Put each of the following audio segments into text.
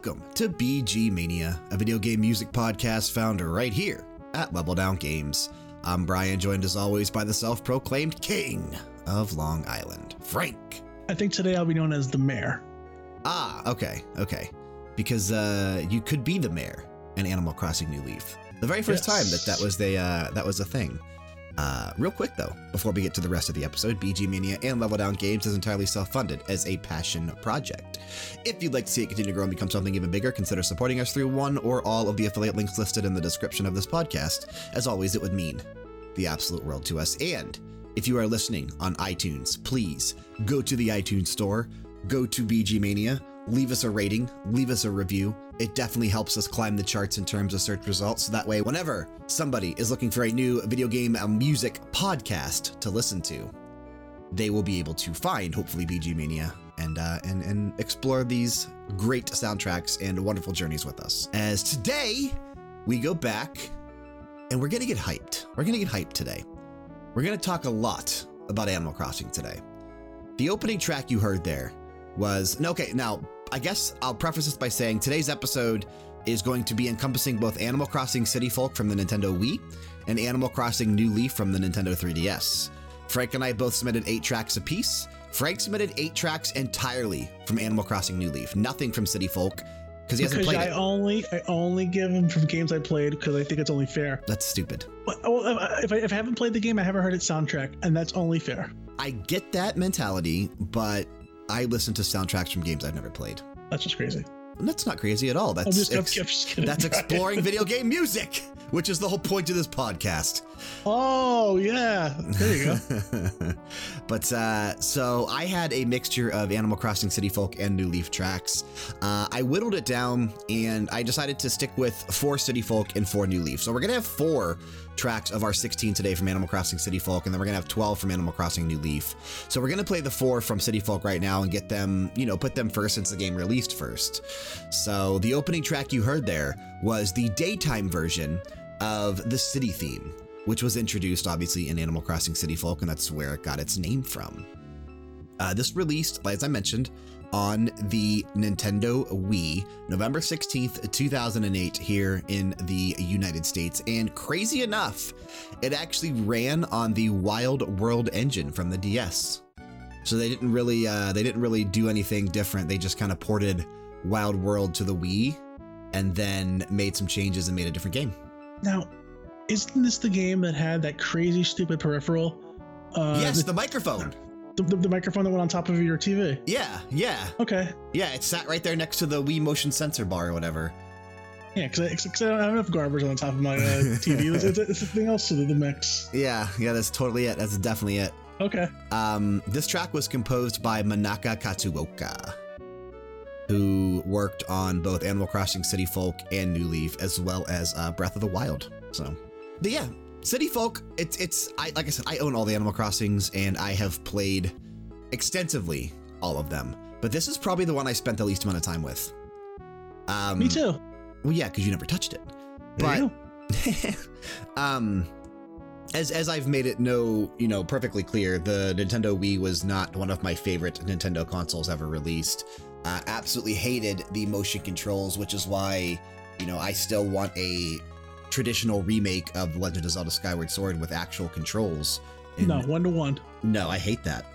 Welcome to BG Mania, a video game music podcast found right here at Level Down Games. I'm Brian, joined as always by the self proclaimed king of Long Island, Frank. I think today I'll be known as the mayor. Ah, okay, okay. Because uh, you could be the mayor in Animal Crossing New Leaf. The very first Yes. time that that was, the, uh, that was a thing. Uh, real quick though, before we get to the rest of the episode, BG Mania and Level Down Games is entirely self funded as a passion project. If you'd like to see it continue to grow and become something even bigger, consider supporting us through one or all of the affiliate links listed in the description of this podcast. As always, it would mean the absolute world to us. And if you are listening on iTunes, please go to the iTunes store, go to BG Mania, leave us a rating, leave us a review. It definitely helps us climb the charts in terms of search results. So that way, whenever somebody is looking for a new video game music podcast to listen to, they will be able to find, hopefully, BG Mania and, uh, and, and explore these great soundtracks and wonderful journeys with us. As today, we go back and we're going to get hyped. We're going to get hyped today. We're going to talk a lot about Animal Crossing today. The opening track you heard there was okay. Now, I guess I'll preface this by saying today's episode is going to be encompassing both Animal Crossing City Folk from the Nintendo Wii and Animal Crossing New Leaf from the Nintendo 3DS. Frank and I both submitted eight tracks apiece. Frank submitted eight tracks entirely from Animal Crossing New Leaf, nothing from City Folk because he hasn't Because played I it. only I only give him from games I played because I think it's only fair. That's stupid. Oh, well, well, if I, if I haven't played the game, I haven't heard its soundtrack, and that's only fair. I get that mentality, but I listen to soundtracks from games I've never played. That's just crazy. And that's not crazy at all. That's I'm just, I'm ex- kidding. that's exploring video game music, which is the whole point of this podcast. Oh yeah, there you go. but uh, so I had a mixture of Animal Crossing City Folk and New Leaf tracks. Uh, I whittled it down and I decided to stick with four City Folk and four New Leaf. So we're going to have four tracks of our 16 today from Animal Crossing City Folk, and then we're going to have 12 from Animal Crossing New Leaf. So we're going to play the four from City Folk right now and get them, you know, put them first since the game released first. So the opening track you heard there was the daytime version of the city theme which was introduced obviously in Animal Crossing City Folk, and that's where it got its name from. Uh, this released, as I mentioned, on the Nintendo Wii, November 16th, 2008, here in the United States. And crazy enough, it actually ran on the Wild World engine from the DS. So they didn't really, uh, they didn't really do anything different. They just kind of ported Wild World to the Wii, and then made some changes and made a different game. Now, isn't this the game that had that crazy stupid peripheral? Uh, yes, the, the microphone. the, the, the microphone that went on top of your TV. Yeah, yeah. Okay, Yeah, it sat right there next to the Wii motion sensor bar or whatever. yeah, because I, I don't have enough garbage on the top of my uh, TV. It's, it's, it's something else to the mix. Yeah, yeah, that's totally it. That's definitely it. Okay. Um, this track was composed by Manaka Katsuoka, who worked on both Animal Crossing City Folk and New Leaf, as well as uh, Breath of the Wild. So, but yeah, City Folk. It's it's I like I said, I own all the Animal Crossings, and I have played extensively all of them. But this is probably the one I spent the least amount of time with. Um, Me too. Well, yeah, because you never touched it. There But um, as as I've made it no, you know, perfectly clear, the Nintendo Wii was not one of my favorite Nintendo consoles ever released. Uh, absolutely hated the motion controls, which is why, you know, I still want a traditional remake of Legend of Zelda Skyward Sword with actual controls. no, one to one. no, I hate that.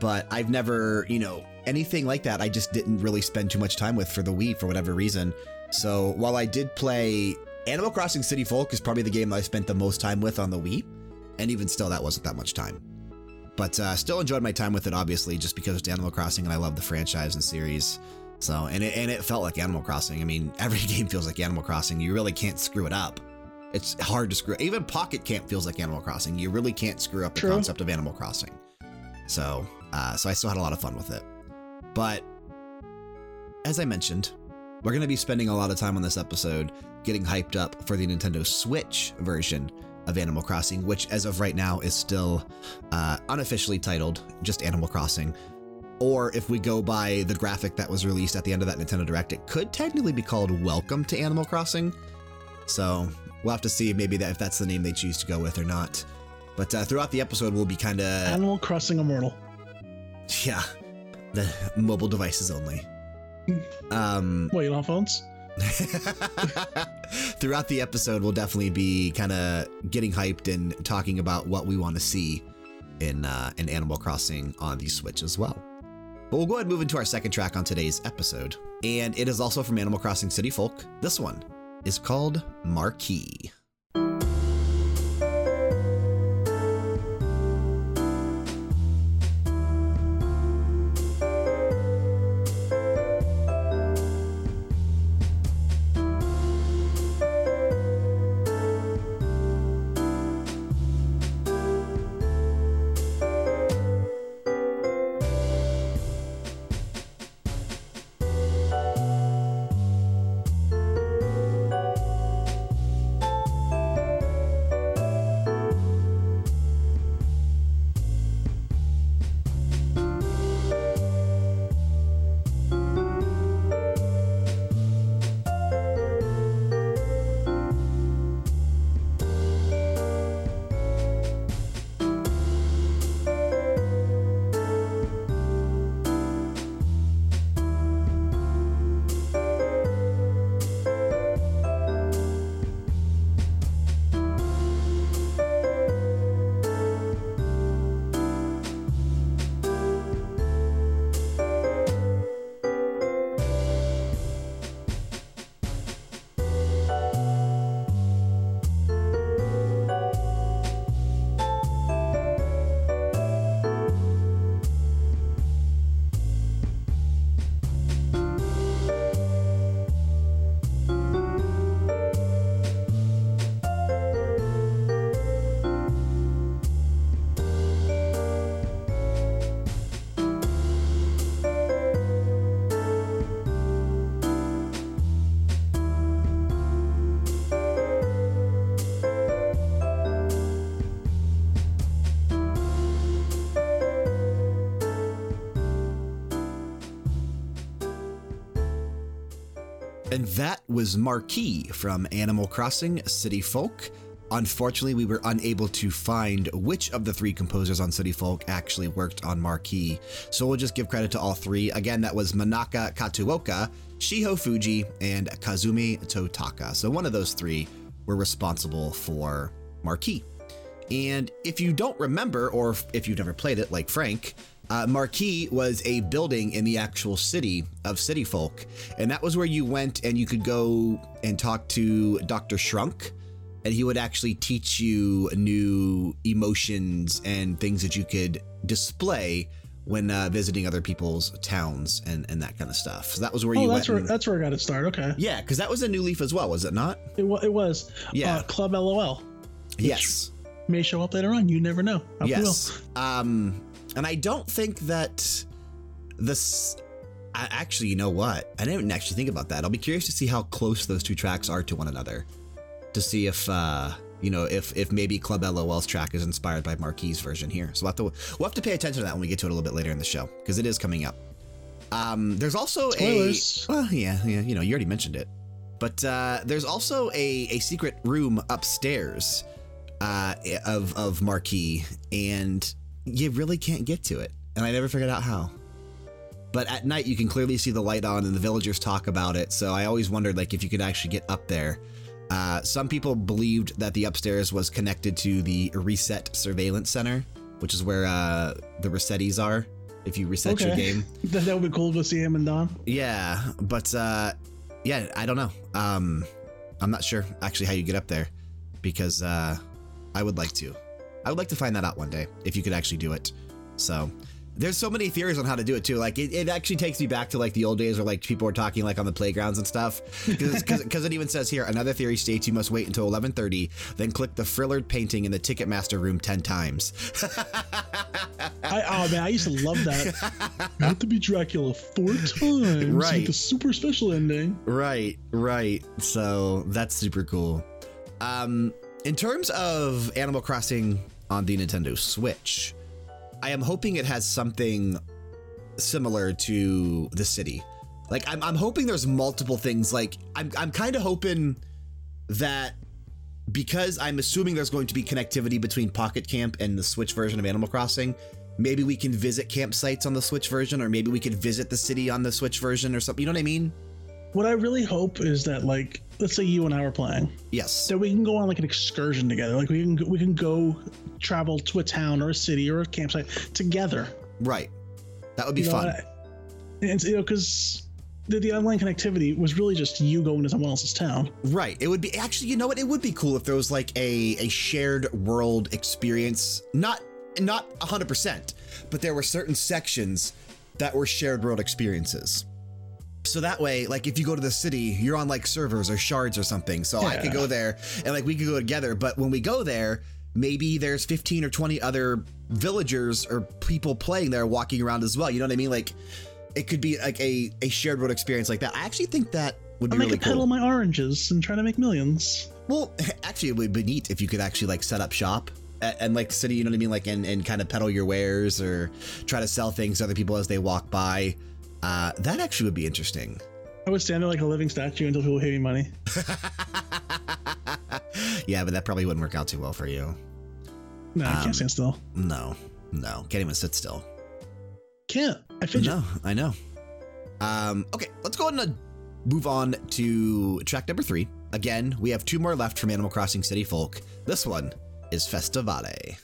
But I've never, you know, anything like that, I just didn't really spend too much time with for the Wii for whatever reason. So while I did play Animal Crossing City Folk is probably the game I spent the most time with on the Wii. And even still, that wasn't that much time. But uh, still enjoyed my time with it, obviously, just because it's Animal Crossing and I love the franchise and series. So, and it, and it felt like Animal Crossing. I mean, every game feels like Animal Crossing. You really can't screw it up. It's hard to screw. Even Pocket Camp feels like Animal Crossing. You really can't screw up the True. concept of Animal Crossing. So, uh, so I still had a lot of fun with it. But as I mentioned, we're going to be spending a lot of time on this episode getting hyped up for the Nintendo Switch version of Animal Crossing, which, as of right now, is still uh, unofficially titled just Animal Crossing. Or if we go by the graphic that was released at the end of that Nintendo Direct, it could technically be called Welcome to Animal Crossing. So we'll have to see maybe that if that's the name they choose to go with or not. But uh, throughout the episode, we'll be kind of Animal Crossing Immortal. yeah, the mobile devices only. Um, What, you don't have phones? throughout the episode, we'll definitely be kind of getting hyped and talking about what we want to see in, uh, in Animal Crossing on the Switch as well. But we'll go ahead and move into our second track on today's episode. And it is also from Animal Crossing City Folk. This one is called Marquee. And that was Marquee from Animal Crossing City Folk. Unfortunately, we were unable to find which of the three composers on City Folk actually worked on Marquee, so we'll just give credit to all three. Again, that was Manaka Kataoka, Shiho Fuji, and Kazumi Totaka. So one of those three were responsible for Marquee. And if you don't remember, or if you've never played it like Frank, uh, Marquee was a building in the actual city of City Folk. And that was where you went and you could go and talk to Dr. Shrunk. And he would actually teach you new emotions and things that you could display when uh, visiting other people's towns and, and that kind of stuff. So that was where Oh, you that's went. where and- that's where I got to start. Okay. yeah, because that was a new leaf as well, was it not? It, it was. Yeah. Uh, Club LOL yes. may show up later on. You never know. I. Yes. Um, and I don't think that this. I, actually, you know what? I didn't actually think about that. I'll be curious to see how close those two tracks are to one another, to see if uh, you know if if maybe Club LOL's track is inspired by Marquee's version here. So we'll have to we'll have to pay attention to that when we get to it a little bit later in the show because it is coming up. Um, there's also Spoilers. a well, yeah, yeah, you know, you already mentioned it, but uh, there's also a a secret room upstairs uh, of of Marquee, and you really can't get to it. And I never figured out how. But at night, you can clearly see the light on, and the villagers talk about it. So I always wondered, like, if you could actually get up there. Uh, some people believed that the upstairs was connected to the Reset Surveillance Center, which is where uh, the Resetties are. If you reset your game, That, that would be cool to see him and Don. yeah, but uh, yeah, I don't know. Um, I'm not sure actually how you get up there because uh, I would like to. I would like to find that out one day if you could actually do it. So there's so many theories on how to do it too. Like it, it actually takes me back to like the old days where like people were talking like on the playgrounds and stuff. Because it even says here another theory states you must wait until 11:30, then click the Frillard painting in the Ticketmaster room 10 times. I, oh man, I used to love that. you have to be Dracula four times Right. with a super special ending. Right, right. So that's super cool. Um, in terms of Animal Crossing on the Nintendo Switch, I am hoping it has something similar to the city. Like I'm, I'm hoping there's multiple things. Like I'm, I'm kind of hoping that because I'm assuming there's going to be connectivity between Pocket Camp and the Switch version of Animal Crossing, maybe we can visit campsites on the Switch version, or maybe we could visit the city on the Switch version or something. You know what I mean? What I really hope is that, like, let's say you and I were playing, Yes. that we can go on like an excursion together. Like we can go, we can go travel to a town or a city or a campsite together. Right. That would be You know, fun. And you know, because the, the online connectivity was really just you going to someone else's town. Right. It would be actually, you know what? It would be cool if there was like a, a shared world experience. Not not 100%, but there were certain sections that were shared world experiences. So that way, like if you go to the city, you're on like servers or shards or something. So I could go there and like we could go together. But when we go there, maybe there's 15 or 20 other villagers or people playing there walking around as well. You know what I mean? Like it could be like a, a shared world experience like that. I actually think that would I be make really a peddle cool. my oranges and try to make millions. Well, actually, it would be neat if you could actually like set up shop and, and like city, you know what I mean? Like, and, and kind of peddle your wares or try to sell things to other people as they walk by. Uh, that actually would be interesting. I would stand there like a living statue until people pay me money. yeah, but that probably wouldn't work out too well for you. No, I Um, can't stand still. No, no, can't even sit still. Can't. I fidget. No, I know. Um, okay, let's go ahead and uh, move on to track number three. Again, we have two more left from Animal Crossing City Folk. This one is Festivale.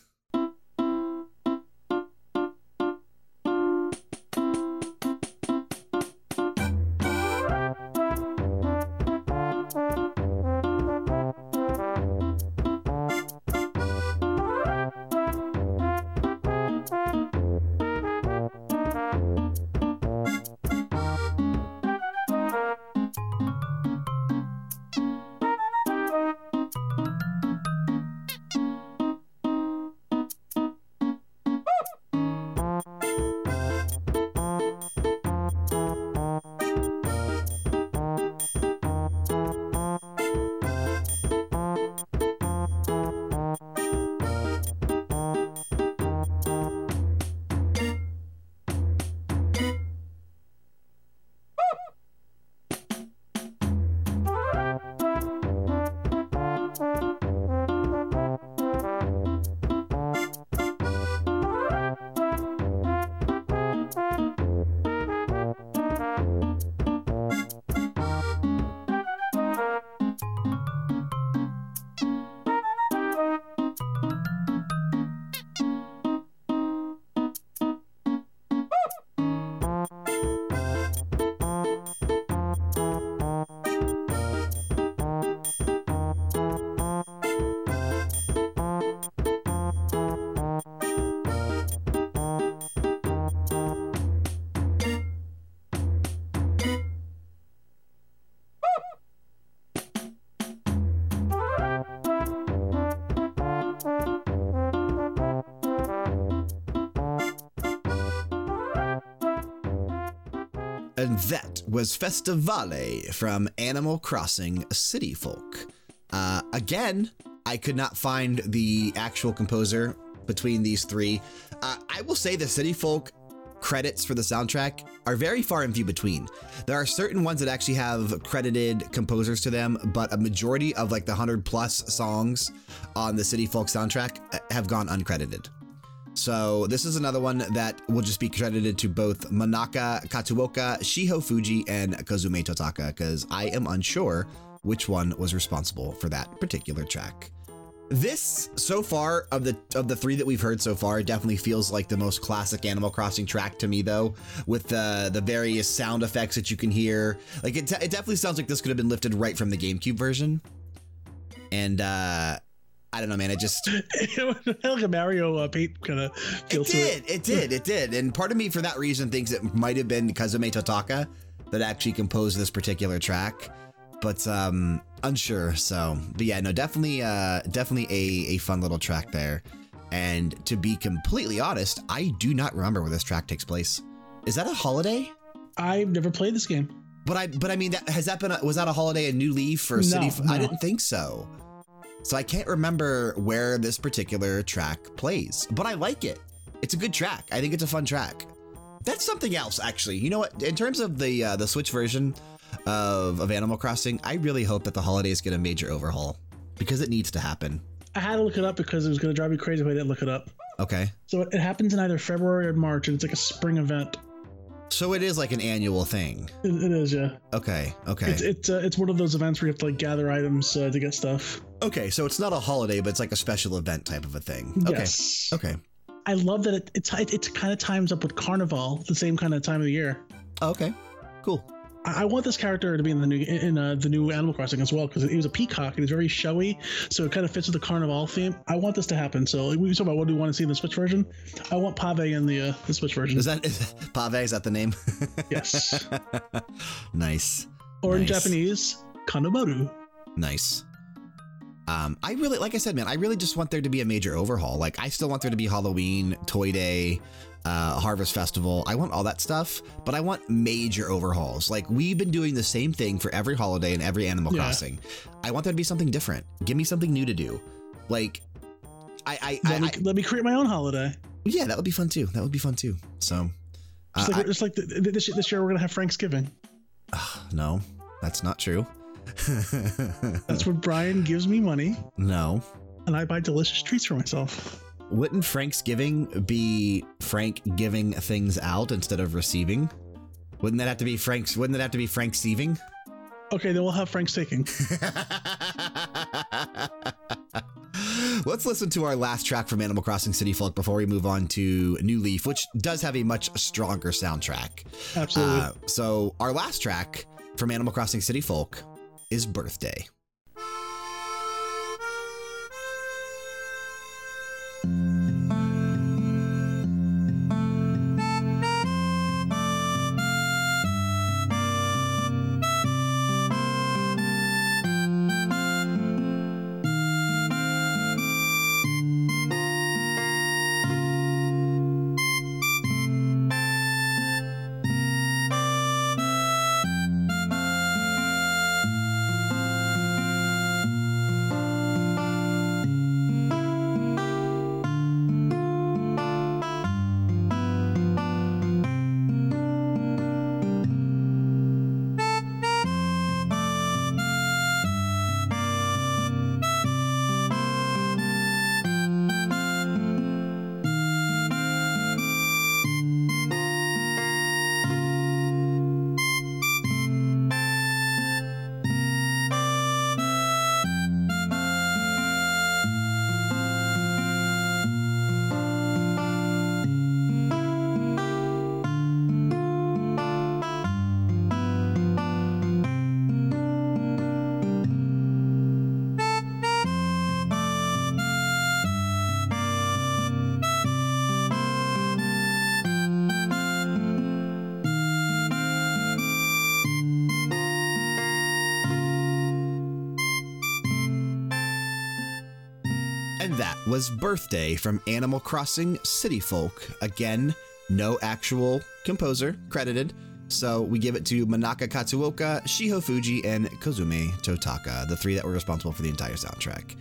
And that was Festivale from Animal Crossing City Folk. Uh, again, I could not find the actual composer between these three. Uh, I will say the City Folk credits for the soundtrack are very far and few between. There are certain ones that actually have credited composers to them, but a majority of like the 100 plus songs on the City Folk soundtrack uh, have gone uncredited. So this is another one that will just be credited to both Manaka Katsuoka, Shiho Fuji, and Kazumi Totaka, because I am unsure which one was responsible for that particular track. This so far of the of the three that we've heard so far definitely feels like the most classic Animal Crossing track to me though with the the various sound effects that you can hear like it, it definitely sounds like this could have been lifted right from the GameCube version and uh I don't know man it just like a Mario uh, paint kind of feel it to it. did. It did. It did. And part of me, for that reason, thinks it might have been Kazumi Totaka that actually composed this particular track, but um, unsure. So, but yeah, no, definitely, uh, definitely a, a fun little track there. And to be completely honest, I do not remember where this track takes place. Is that a holiday? I've never played this game. But I, but I mean, that, has that been a, was that a holiday, a new leaf for No, City? I didn't think so. So I can't remember where this particular track plays, but I like it. It's a good track. I think it's a fun track. That's something else, actually. You know what? In terms of the uh, the Switch version of, of Animal Crossing, I really hope that the holidays get a major overhaul because it needs to happen. I had to look it up because it was going to drive me crazy if I didn't look it up. Okay. So it, it happens in either February or March, and it's like a spring event. So it is like an annual thing. It, it is, yeah. Okay. Okay. It's it's uh, it's one of those events where you have to like gather items uh, to get stuff. okay. So it's not a holiday, but it's like a special event type of a thing. Okay. Yes. Okay. I love that it it's it, it kind of times up with Carnival, the same kind of time of the year. Okay. Cool. I, I want this character to be in the new in uh, the new Animal Crossing as well because he was a peacock and he's very showy, so it kind of fits with the Carnival theme. I want this to happen. So we talk about what do we want to see in the Switch version. I want Pave in the uh, the Switch version. Is that is, Pave? Is that the name? yes. nice. Or in Japanese, Kanemaru. Nice. Um, I really, like I said, man, I really just want there to be a major overhaul. Like, I still want there to be Halloween, Toy Day, uh, Harvest Festival. I want all that stuff, but I want major overhauls. Like, we've been doing the same thing for every holiday and every Animal Yeah. Crossing. I want there to be something different. Give me something new to do. Like, I, I, I, Let me, I let me create my own holiday. yeah, that would be fun too. That would be fun too. So, uh, Just like, I- just like the, this, this year, we're gonna have Thanksgiving. no, that's not true. That's when Brian gives me money no. and I buy delicious treats for myself. Wouldn't Frank's giving be Frank giving things out instead of receiving? Wouldn't that have to be Frank's? Wouldn't that have to be Frank's receiving? Okay, then we'll have Frank's taking. Let's listen to our last track from Animal Crossing City Folk before we move on to New Leaf, which does have a much stronger soundtrack. Absolutely. Uh, so, our last track from Animal Crossing City Folk is Birthday. And that was Birthday from Animal Crossing City Folk. Again, no actual composer credited. So we give it to Manaka Katsuoka, Shiho Fuji, and Kazumi Totaka, the three that were responsible for the entire soundtrack.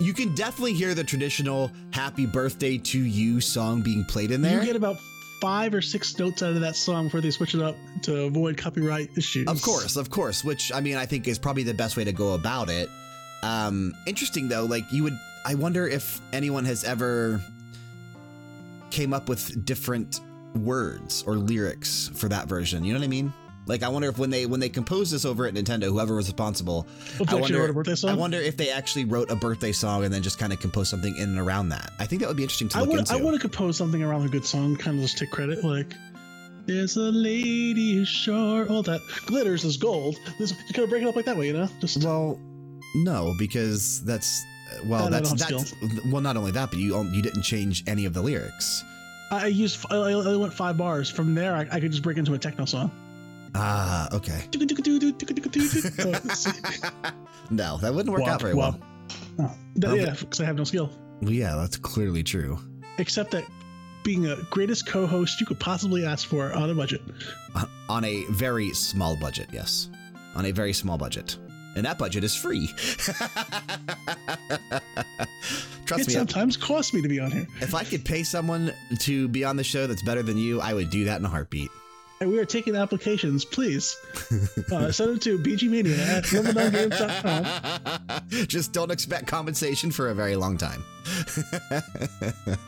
You can definitely hear the traditional Happy Birthday to You song being played in there. You get about five or six notes out of that song before they switch it up to avoid copyright issues. Of course, of course. Which I mean, I think is probably the best way to go about it. Um, interesting though, like you would. I wonder if anyone has ever came up with different words or lyrics for that version. You know what I mean? Like, I wonder if when they when they composed this over at Nintendo, whoever was responsible, I wonder, wrote a song? I wonder if they actually wrote a birthday song and then just kind of composed something in and around that. I think that would be interesting to I look want into. I want to compose something around a good song, kind of just take credit. Like, there's a lady sure all that glitters is gold. This, you kind of break it up like that way, you know? Just Well, no, because that's well, that's that's well, not only that, but you you didn't change any of the lyrics. I, used I, only went five bars. From there, I, I could just break into a techno song. Ah, okay. No, that wouldn't work out very womp. well. Oh, that- yeah, because I have no skill. Yeah, that's clearly true. Except that being a greatest co-host you could possibly ask for on a budget. Uh, On a very small budget, yes. On a very small budget. And that budget is free. Trust It me, sometimes costs me to be on here. if I could pay someone to be on the show that's better than you, I would do that in a heartbeat. And we are taking applications, please. Uh, send them to bgmania at. Just don't expect compensation for a very long time.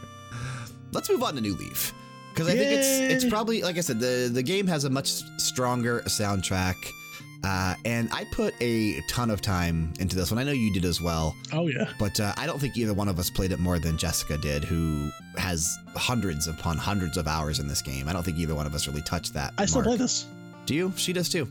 let's move on to New Leaf because I think it's it's probably like I said the the game has a much stronger soundtrack. Uh, and I put a ton of time into this one. I know you did as well, Oh yeah. but uh, I don't think either one of us played it more than Jessica did, who has hundreds upon hundreds of hours in this game. I don't think either one of us really touched that. I still play this. Do you? She does too.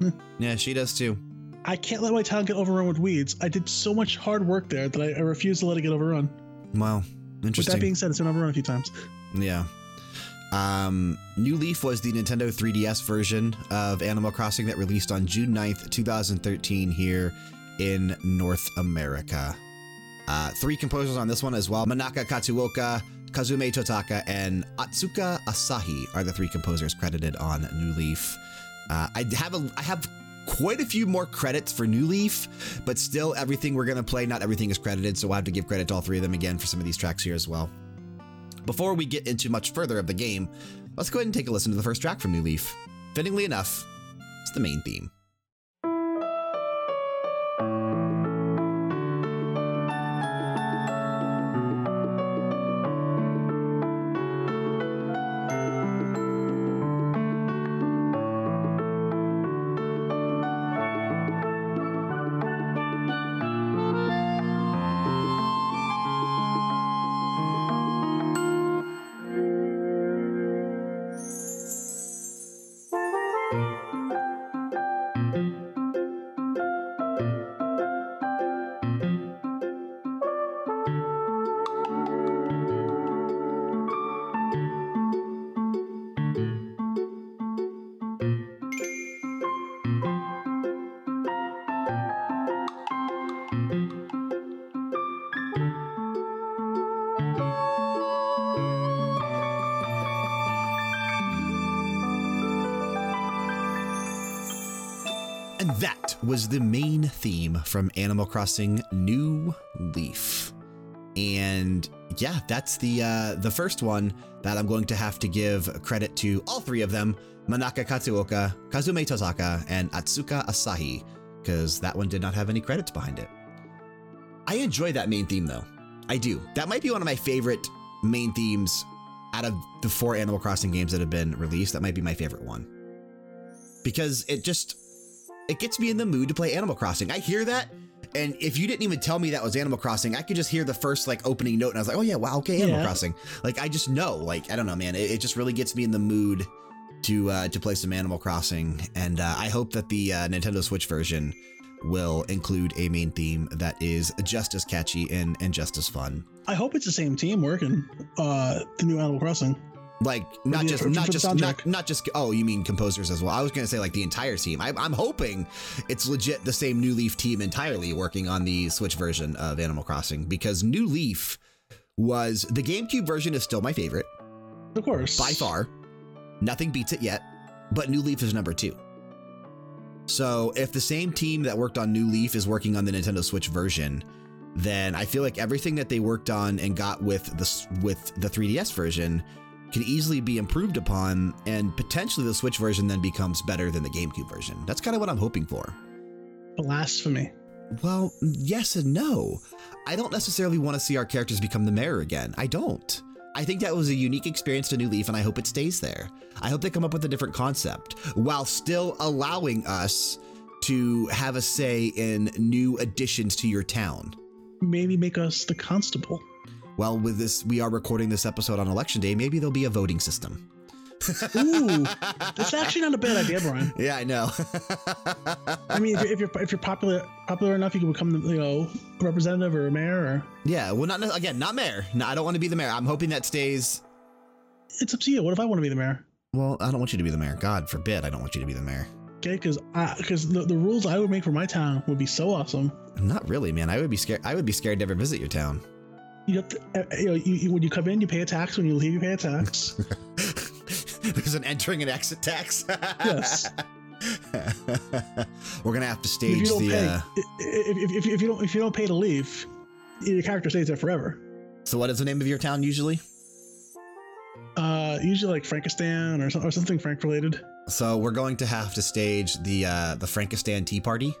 Hmm. Yeah, she does too. I can't let my town get overrun with weeds. I did so much hard work there that I, I refuse to let it get overrun. Well, interesting. With that being said, it's been overrun a few times. Yeah. Um, New Leaf was the Nintendo 3DS version of Animal Crossing that released on June 9th, 2013, here in North America. Uh, three composers on this one as well Manaka Katsuoka, Kazumi Totaka, and Atsuko Asahi are the three composers credited on New Leaf. Uh, I have a, I have quite a few more credits for New Leaf, but still everything we're going to play, not everything is credited, so we'll have to give credit to all three of them again for some of these tracks here as well. Before we get into much further of the game, let's go ahead and take a listen to the first track from New Leaf. Fittingly enough, it's the main theme. Was the main theme from Animal Crossing New Leaf. And yeah, that's the uh, the first one that I'm going to have to give credit to all three of them Manaka Katsuoka, Kazumi Totaka, and Atsuko Asahi, because that one did not have any credits behind it. I enjoy that main theme though. I do. That might be one of my favorite main themes out of the four Animal Crossing games that have been released. That might be my favorite one. Because it just it gets me in the mood to play Animal Crossing. I hear that, and if you didn't even tell me that was Animal Crossing, I could just hear the first like opening note, and I was like, oh yeah, wow, okay, Animal Yeah. Crossing. Like I just know, like I don't know, man. It, it just really gets me in the mood to uh, to play some Animal Crossing, and uh, I hope that the uh, Nintendo Switch version will include a main theme that is just as catchy and and just as fun. I hope it's the same team working uh, the new Animal Crossing. Like not the- just not just not, not just oh you mean composers as well. I was gonna say like the entire team. I, I'm hoping it's legit the same New Leaf team entirely working on the Switch version of Animal Crossing because New Leaf was the GameCube version is still my favorite Of course. by far. Nothing beats it yet, but New Leaf is number two. So if the same team that worked on New Leaf is working on the Nintendo Switch version, then I feel like everything that they worked on and got with the with the 3DS version can easily be improved upon, and potentially the Switch version then becomes better than the GameCube version. That's kind of what I'm hoping for. Blasphemy. Well, yes and no. I don't necessarily want to see our characters become the mayor again. I don't. I think that was a unique experience to New Leaf, and I hope it stays there. I hope they come up with a different concept while still allowing us to have a say in new additions to your town. Maybe make us the constable. Well, with this, we are recording this episode on election day. Maybe there'll be a voting system. Ooh, that's actually not a bad idea, Brian. Yeah, I know. I mean, if you're, if you're if you're popular popular enough, you can become the you know representative or mayor. Or yeah, well, not again, not mayor. No, I don't want to be the mayor. I'm hoping that stays. it's up to you. What if I want to be the mayor? Well, I don't want you to be the mayor. God forbid, I don't want you to be the mayor. Okay, because because the, the rules I would make for my town would be so awesome. Not really, man. I would be scared. I would be scared to ever visit your town. You have to, uh, you know, you, you, when you come in, you pay a tax. When you leave, you pay a tax. There's an entering and exit tax. Yes. We're gonna have to if stage you don't the. pay, Uh, if, if, if you don't if you don't pay to leave, your character stays there forever. so, what is the name of your town usually? Uh, usually like Frankistan or, or something Frank related. So, we're going to have to stage the uh, the Frankistan Tea Party,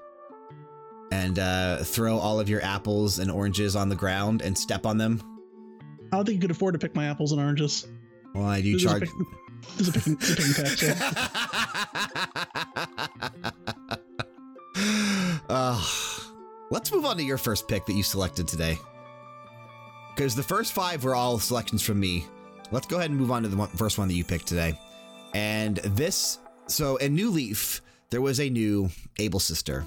and uh, throw all of your apples and oranges on the ground and step on them. I don't think you could afford to pick my apples and oranges. Well, I do There's charge. There's a picking, there's a picking. So. uh, let's move on to your first pick that you selected today. Because the first five were all selections from me. Let's go ahead and move on to the one, first one that you picked today. And this, so in New Leaf, there was a new Able sister.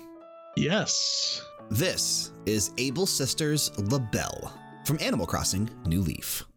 Yes. This is Able Sisters LaBelle from Animal Crossing New Leaf.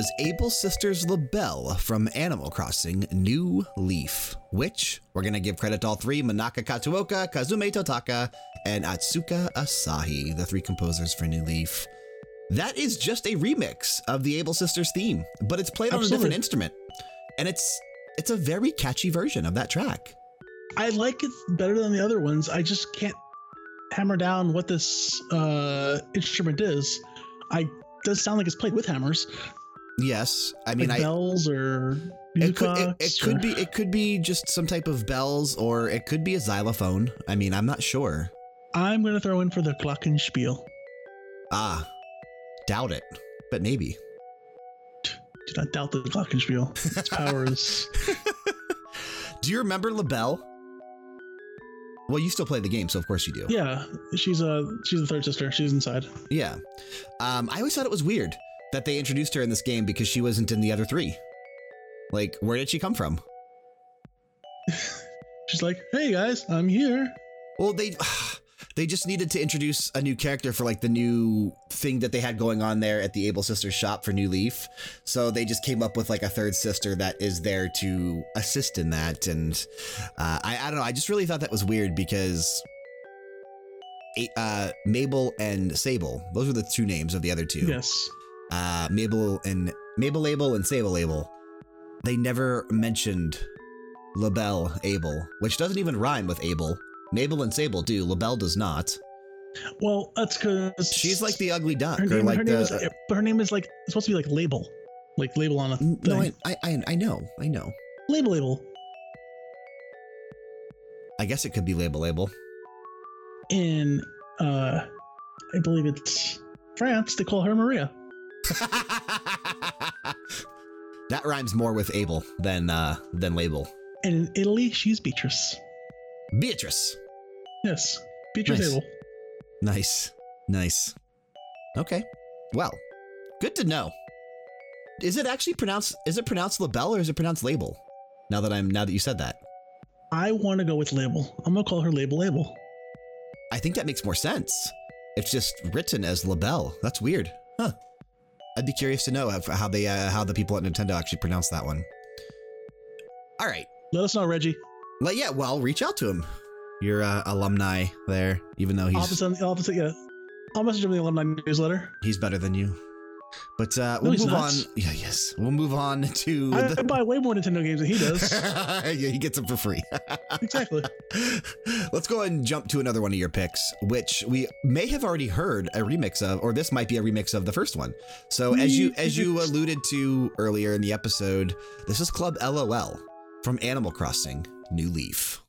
Was Able Sisters LaBelle from Animal Crossing New Leaf, which we're going to give credit to all three Manaka Katuoka, Kazumi Totaka, and Atsuko Asahi, the three composers for New Leaf. That is just a remix of the Able Sisters theme, but it's played on a different instrument. And it's it's a very catchy version of that track. I like it better than the other ones. I just can't hammer down what this uh, instrument is. I does sound like it's played with hammers, Yes, I mean like I bells or it could, it, it could or- be it could be just some type of bells or it could be a xylophone. I mean, I'm not sure. I'm gonna throw in for the glockenspiel. Ah, doubt it, but maybe. Do not doubt the glockenspiel. Its power is Do you remember LaBelle? Well, you still play the game, so of course you do. yeah. She's a she's the third sister. She's inside. Yeah. Um, I always thought it was weird that they introduced her in this game because she wasn't in the other three. Like, where did she come from? She's like, hey guys, I'm here. Well, they they just needed to introduce a new character for like the new thing that they had going on there at the Able Sisters shop for New Leaf. So they just came up with like a third sister that is there to assist in that. And uh, I, I don't know. I just really thought that was weird because uh, Mabel and Sable, those are the two names of the other two. Yes. Uh, Mabel and Mabel Abel and Sable Abel. They never mentioned LaBelle Abel, which doesn't even rhyme with Abel. Mabel and Sable do. LaBelle does not. Well, that's because She's like the ugly duck, her name. like her name the. is, but her name is like it's supposed to be like label, like label on a thing. no, I, I, I I know, I know. label, label. I guess it could be label label. In uh, I believe it's France. They call her Maria. that rhymes more with Abel than uh than label. And in Italy, she's Beatrice. Beatrice. Yes, Beatrice Nice. Abel. Nice, nice. Okay, well, good to know. Is it actually pronounced? Is it pronounced label or is it pronounced label? Now that I'm now that you said that, I want to go with label. I'm gonna call her label label. I think that makes more sense. It's just written as label. That's weird, huh? I'd be curious to know how- how they uh, how the people at Nintendo actually pronounce that one. All right, Let us know, Reggie. well, yeah, well, reach out to him. Your uh, alumni there, even though he's Opposite, opposite, yeah. I'll message him in the alumni newsletter. he's better than you. But uh, No, we'll move on. Yeah, yes, we'll move on to I, the. I buy way more Nintendo games than he does. yeah, he gets them for free. exactly. Let's go ahead and jump to another one of your picks, which we may have already heard a remix of, or this might be a remix of the first one. So as you as you alluded to earlier in the episode, this is Club LOL from Animal Crossing New Leaf.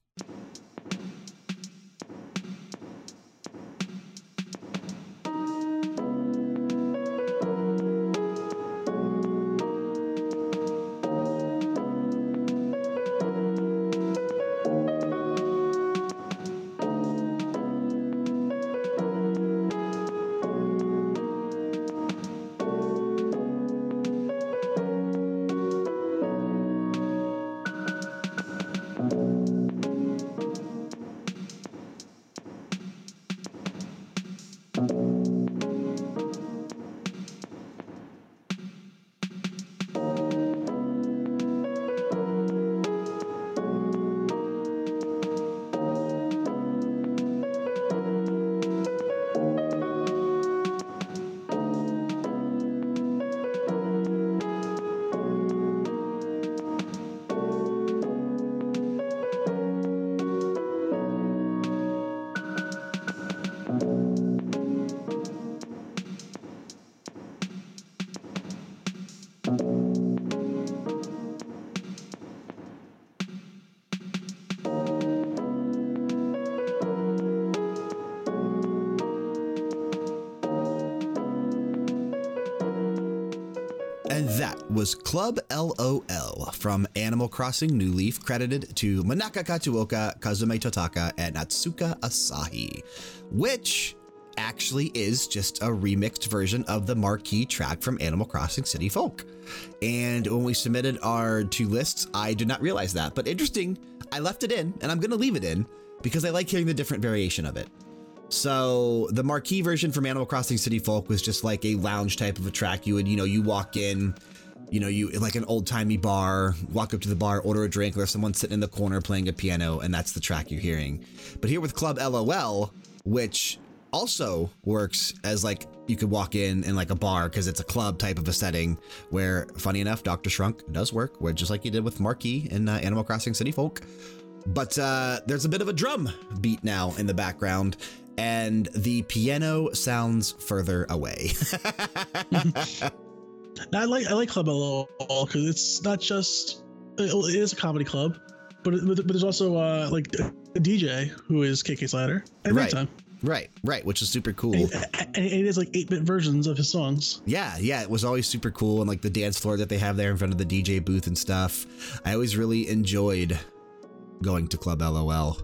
And that was Club LOL from Animal Crossing New Leaf, credited to Manaka Katsuoka, Kazumi Totaka, and Atsuko Asahi, which actually is just a remixed version of the marquee track from Animal Crossing City Folk. And when we submitted our two lists, I did not realize that. But interesting, I left it in, and I'm going to leave it in because I like hearing the different variation of it. So the marquee version from Animal Crossing City Folk was just like a lounge type of a track. You would, you know, you walk in, you know, you like an old timey bar, walk up to the bar, order a drink, or someone sitting in the corner playing a piano, and that's the track you're hearing. But here with Club LOL, which also works as like you could walk in in like a bar because it's a club type of a setting where, funny enough, Dr. Shrunk does work, where just like you did with Marquee in uh, Animal Crossing City Folk. But uh, there's a bit of a drum beat now in the background, and the piano sounds further away. I like I like Club LOL because it's not just it is a comedy club, but but there's also uh, like a DJ who is KK Slider at Right. time. right, right, which is super cool. And, and it is like eight bit versions of his songs. Yeah, yeah, it was always super cool. And like the dance floor that they have there in front of the DJ booth and stuff. I always really enjoyed going to Club LOL.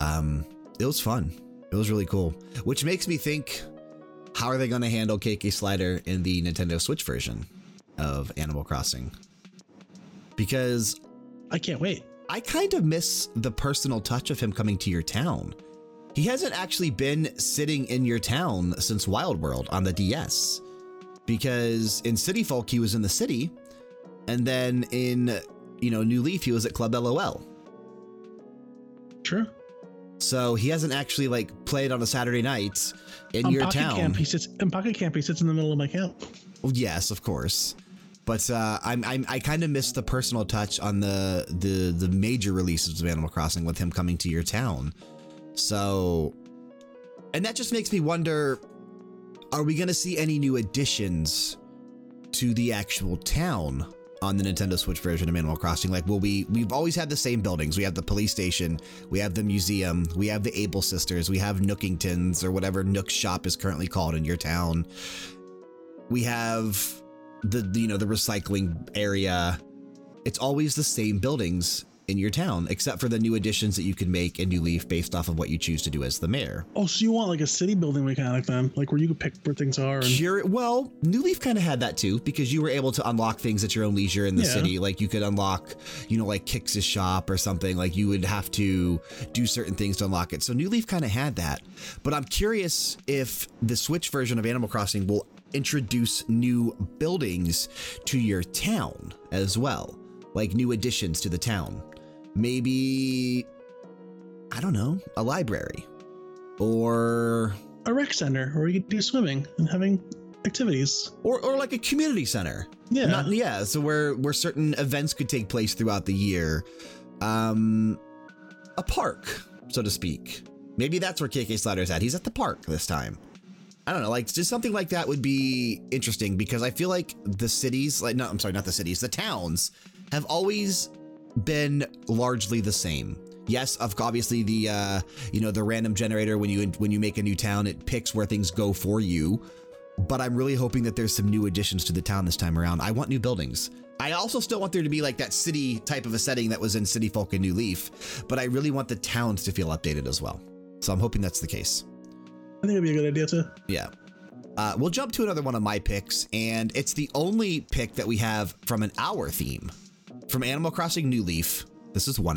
Um, it was fun. It was really cool. Which makes me think how are they going to handle KK Slider in the Nintendo Switch version of Animal Crossing? Because I can't wait. I kind of miss the personal touch of him coming to your town. He hasn't actually been sitting in your town since Wild World on the DS. Because in City Folk, he was in the city. And then in, you know, New Leaf, he was at Club LOL. Sure. So he hasn't actually like played on a Saturday night in on your Pocket town. Camp, he sits in Pocket Camp. He sits in the middle of my camp. Yes, of course. But uh, I'm, I'm I kind of miss the personal touch on the the the major releases of Animal Crossing with him coming to your town. So, and that just makes me wonder: Are we going to see any new additions to the actual town on the Nintendo Switch version of Animal Crossing? Like, will we? We've always had the same buildings. We have the police station, we have the museum, we have the Able Sisters, we have Nookingtons or whatever Nook Shop is currently called in your town we have the you know the recycling area it's always the same buildings in your town except for the new additions that you can make in new leaf based off of what you choose to do as the mayor. Oh, so you want like a city building mechanic then, like where you could pick where things are? And, Curi- well new leaf kind of had that too because you were able to unlock things at your own leisure in the Yeah. city. Like you could unlock you know like Kicks's shop or something. Like you would have to do certain things to unlock it. So new leaf kind of had that. But i'm curious if the switch version of animal crossing will introduce new buildings to your town as well like new additions to the town maybe i don't know a library or a rec center where you could do swimming and having activities. or, or like a community center Yeah. Not, yeah. So where where certain events could take place throughout the year, um, a park, so to speak. Maybe that's where KK Slider's at. He's at the park this time. I don't know, like just something like that would be interesting because I feel like the cities, like no, I'm sorry, not the cities, the towns have always been largely the same. Yes, of obviously the uh, you know the random generator when you when you make a new town, it picks where things go for you but I'm really hoping that there's some new additions to the town this time around. I want new buildings. I also still want there to be like that city type of a setting that was in City Folk and New Leaf, but I really want the towns to feel updated as well. So I'm hoping that's the case. I think it'd be a good idea too. Yeah. Uh, we'll jump to another one of my picks, and it's the only pick that we have from an hour theme from Animal Crossing New Leaf. This is 1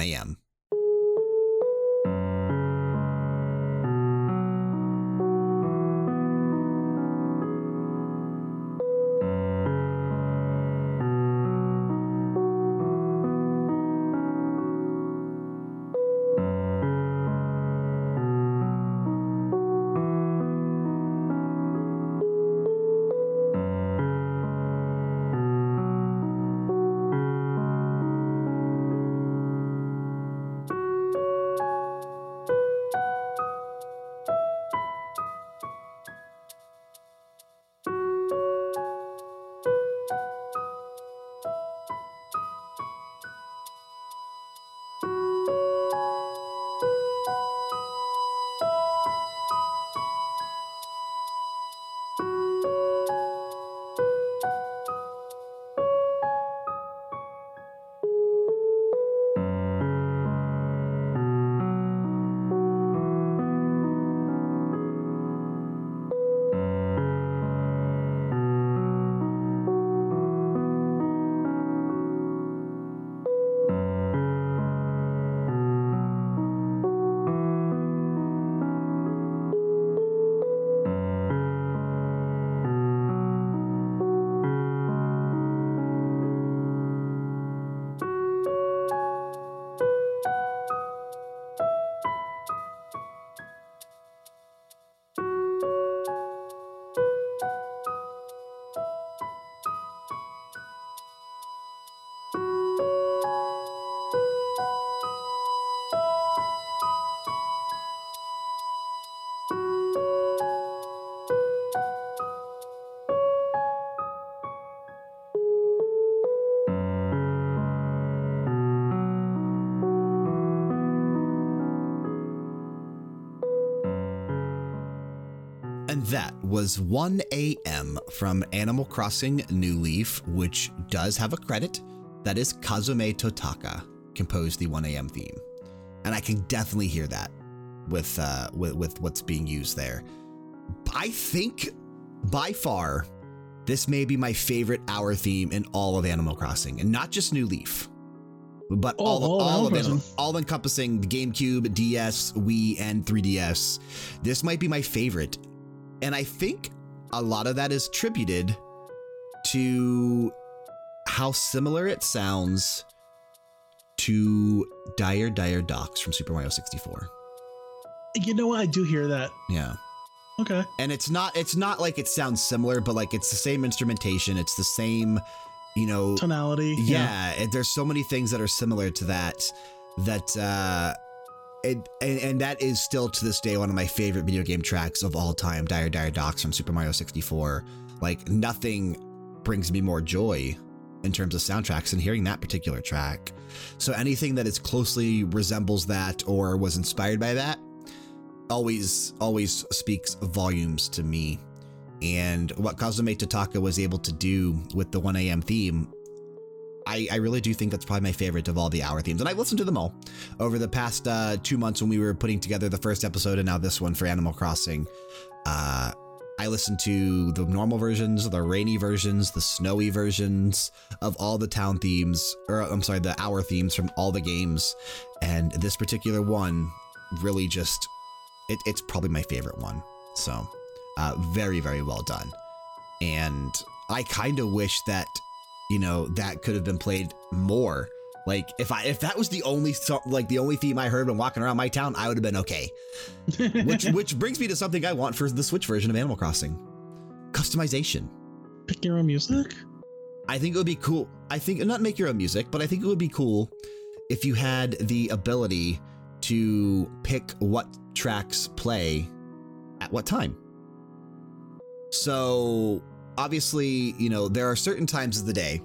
was 1 a.m. from Animal Crossing New Leaf, which does have a credit. That is Kazumi Totaka composed the 1 a.m. theme. And I can definitely hear that with, uh, with, with what's being used there. I think by far, this may be my favorite hour theme in all of Animal Crossing, and not just New Leaf, but Oh, all, all of all, of Animal, all encompassing the GameCube, DS, Wii, and 3DS. This might be my favorite. And I think a lot of that is attributed to how similar it sounds to Dire Dire Docks from Super Mario 64. You know what? I do hear that. Yeah. Okay. and it's not it's not like it sounds similar but like it's the same instrumentation it's the same you know Tonality. yeah, it- there's so many things that are similar to that that uh it, and, and that is still to this day one of my favorite video game tracks of all time dire dire docks from super mario 64 like nothing brings me more joy in terms of soundtracks than hearing that particular track so anything that is closely resembles that or was inspired by that always always speaks volumes to me and what Kazumi Totaka was able to do with the 1 a.m. theme, I, I really do think that's probably my favorite of all the hour themes. And I've listened to them all over the past uh, two months when we were putting together the first episode and now this one for Animal Crossing. Uh, I listened to the normal versions, the rainy versions, the snowy versions of all the town themes, or I'm sorry, the hour themes from all the games. And this particular one really just, it, it's probably my favorite one. So, uh, very, very well done. And I kind of wish that, you know, that could have been played more. Like if I if that was the only like the only theme I heard when walking around my town, I would have been okay. Which which brings me to something I want for the Switch version of Animal Crossing. Customization. Pick your own music. I think it would be cool. I think not make your own music, but I think it would be cool if you had the ability to pick what tracks play at what time. So, obviously, you know, there are certain times of the day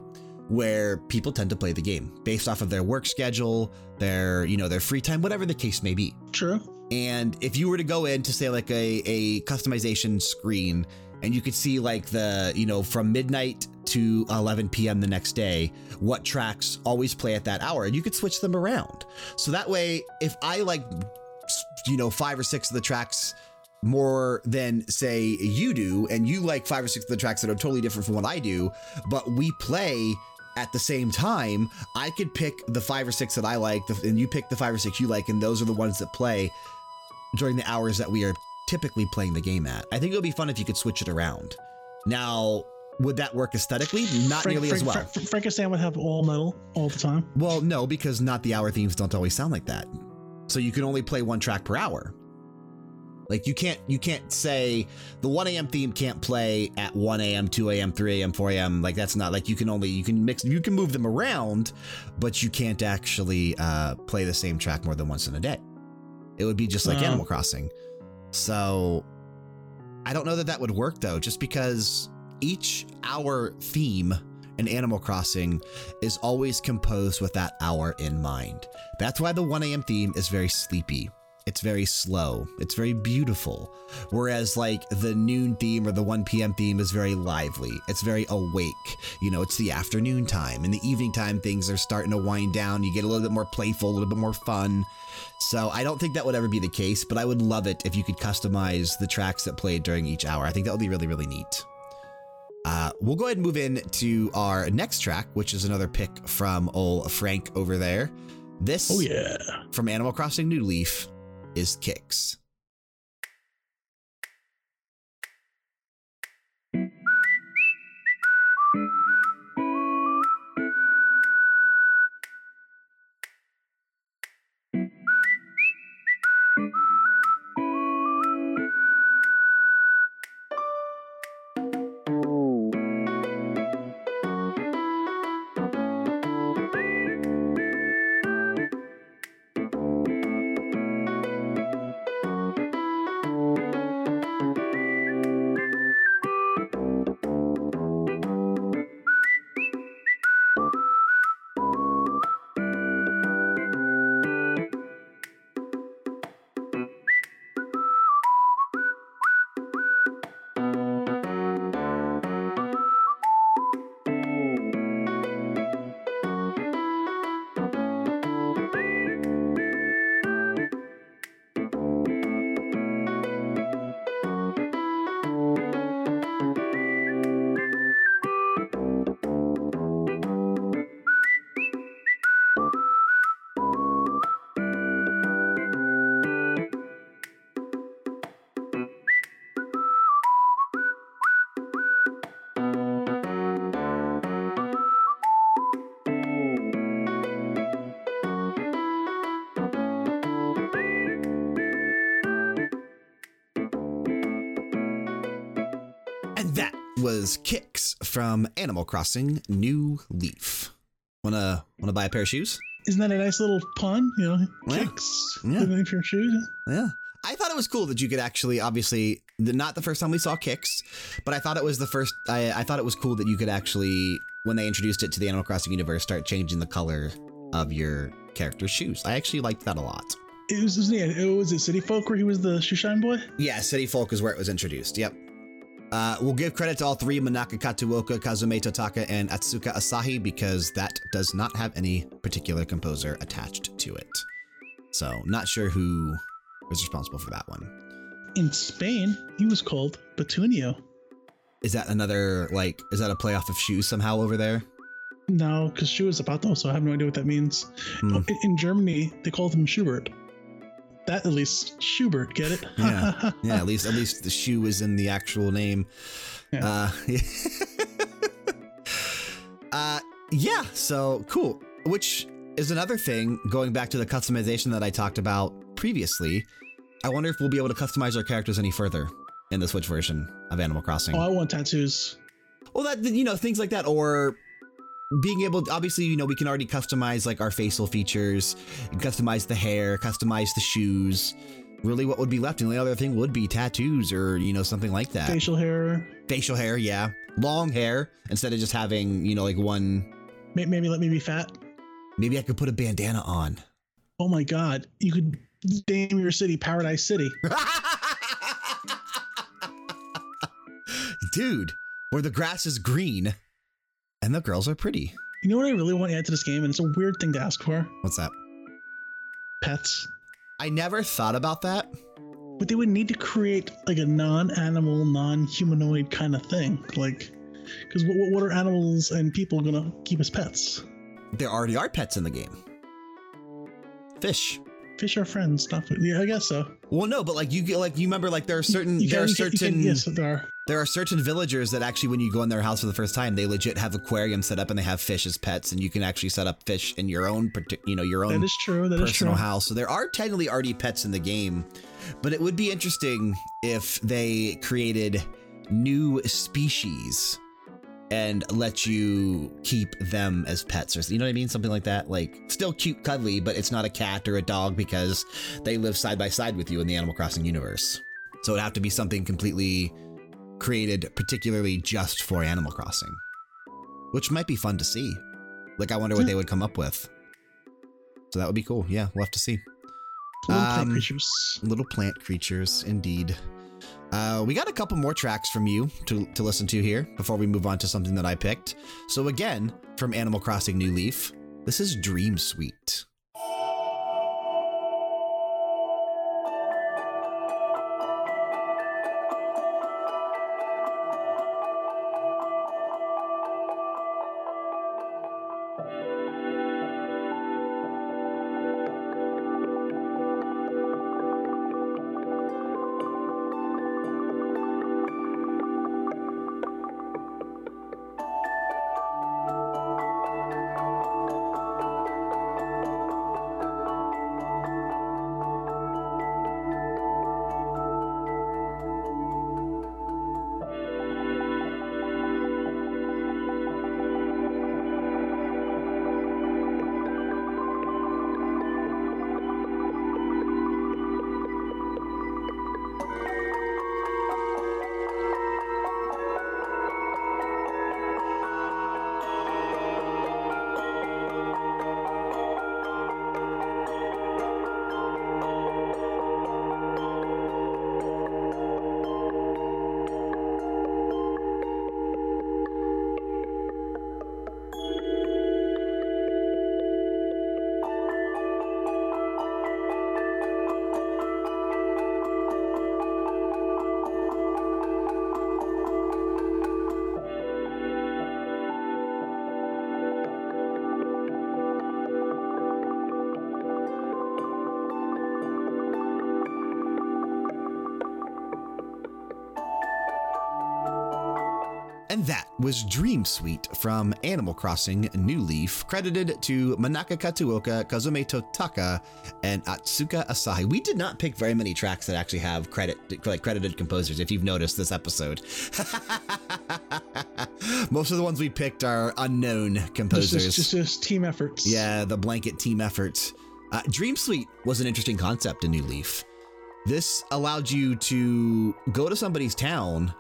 where people tend to play the game based off of their work schedule, their, you know, their free time, whatever the case may be. True. And if you were to go in to say like a, a customization screen and you could see like the, you know, from midnight to 11 p.m. the next day, what tracks always play at that hour, and you could switch them around. So that way, if I like, you know, five or six of the tracks more than say you do, and you like five or six of the tracks that are totally different from what I do, but we play at the same time, I could pick the five or six that I like, the- and you pick the five or six you like, and those are the ones that play during the hours that we are typically playing the game at. I think it would be fun if you could switch it around. Now, would that work aesthetically? Not Frank, nearly Frank, as well. Frank, Frankenstein would have all metal all the time. Well, no, because not the hour themes don't always sound like that. So you can only play one track per hour. Like you can't you can't say the 1 a.m. theme can't play at 1 a.m., 2 a.m., 3 a.m., 4 a.m. Like that's not like you can only you can mix you can move them around, but you can't actually uh, play the same track more than once in a day. It would be just like Oh. Animal Crossing. So I don't know that that would work though, just because each hour theme in Animal Crossing is always composed with that hour in mind. That's why the 1 a.m. theme is very sleepy. It's very slow. It's very beautiful. Whereas, like, the noon theme or the 1 p.m. theme is very lively. It's very awake. You know, it's the afternoon time. In the evening time, things are starting to wind down. You get a little bit more playful, a little bit more fun. So, I don't think that would ever be the case, but I would love it if you could customize the tracks that played during each hour. I think that would be really, really neat. Uh, we'll go ahead and move in to our next track, which is another pick from old Frank over there. This Oh yeah. from Animal Crossing New Leaf is Kicks. Was Kicks from Animal Crossing New Leaf. Wanna wanna buy a pair of shoes? Isn't that a nice little pun? You know, Yeah. kicks Yeah. yeah. for your shoes. Yeah. I thought it was cool that you could actually, obviously, the, not the first time we saw kicks, but I thought it was the first. I, I thought it was cool that you could actually, when they introduced it to the Animal Crossing universe, start changing the color of your character's shoes. I actually liked that a lot. It was, it, it was it City Folk where he was the shoe shine boy. Yeah, City Folk is where it was introduced. Yep. Uh, we'll give credit to all three Manaka Katsuoka, Kazumi Totaka, and Atsuko Asahi because that does not have any particular composer attached to it. So, not sure who was responsible for that one. In Spain, he was called Betunio. Is that another, like, is that a playoff of shoes somehow over there? No, because Shu is about though, so I have no idea what that means. Hmm. In, in Germany, they called him Schubert. That at least Schubert, get it? Yeah. Yeah, at least at least the shoe is in the actual name. Yeah. Uh, uh, yeah. So cool. Which is another thing. Going back to the customization that I talked about previously, I wonder if we'll be able to customize our characters any further in the Switch version of Animal Crossing. oh, I want tattoos. Well, that you know things like that, or being able. obviously, you know, we can already customize like our facial features, customize the hair, customize the shoes. Really, what would be left? And the other thing would be tattoos, or you know, something like that. Facial hair. Facial hair, yeah, long hair instead of just having you know like one. Maybe let me be fat. Maybe I could put a bandana on. Oh my god. You could name your city Paradise City. Dude, where the grass is green and the girls are pretty. You know what I really want to add to this game? And it's a weird thing to ask for What's that? pets. I never thought about that. But they would need to create like a non animal, non humanoid kind of thing. Like, because what, what are animals and people going to keep as pets? There already are pets in the game. Fish. Fish are friends, not food. Yeah, I guess so. Well, no, but like you get like you remember like there are certain You there can- are you can- you certain can- yes, there are. There are certain villagers that actually when you go in their house for the first time they legit have aquariums set up and they have fish as pets and you can actually set up fish in your own you know your own That is true. That is personal true. house. So there are technically already pets in the game, but it would be interesting if they created new species and let you keep them as pets or you know what I mean something like that like still cute cuddly but it's not a cat or a dog because they live side by side with you in the Animal Crossing universe. So it'd have to be something completely created particularly just for Animal Crossing. Which might be fun to see. Like I wonder what Yeah. they would come up with. So that would be cool. Yeah, we'll have to see. Little plant Um, creatures. Little plant creatures, indeed. Uh, we got a couple more tracks from you to, to listen to here before we move on to something that I picked. So, again, from Animal Crossing New Leaf, this is Dream Suite. And that was Dream Suite from Animal Crossing New Leaf, credited to Manaka Katsuoka, Kazumi Totaka, and Atsuko Asahi. We did not pick very many tracks that actually have credit, like credited composers, if you've noticed this episode. Most of the ones we picked are unknown composers. Just, just, just team efforts. Yeah, the blanket team efforts. Uh, Dream Suite was an interesting concept in New Leaf. This allowed you to go to somebody's town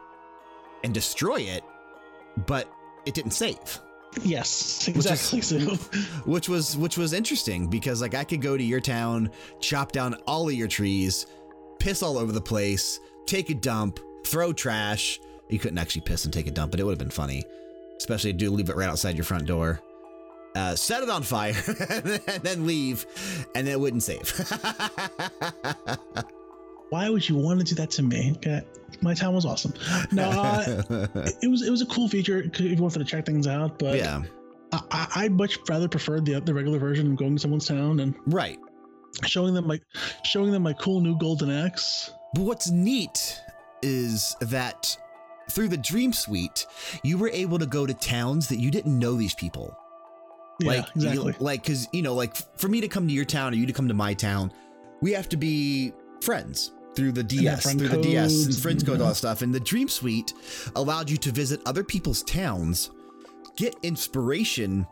and destroy it, but it didn't save. Yes, exactly. Which, is, so. which was which was interesting because like I could go to your town, chop down all of your trees, piss all over the place, take a dump, throw trash. You couldn't actually piss and take a dump, but it would have been funny, especially to leave it right outside your front door. Uh, set it on fire and then leave, and then it wouldn't save. Why would you want to do that to me? Okay. My town was awesome. No, uh, it was it was a cool feature if you wanted to check things out. But yeah, I, I much rather preferred the the regular version of going to someone's town and right showing them my showing them my cool new golden axe. But what's neat is that through the Dream Suite, you were able to go to towns that you didn't know these people. Yeah, like, exactly. You, like, because you know, like for me to come to your town or you to come to my town, we have to be friends through the DS, through the DS and friends code, all that stuff. And the Dream Suite allowed you to visit other people's towns, get inspiration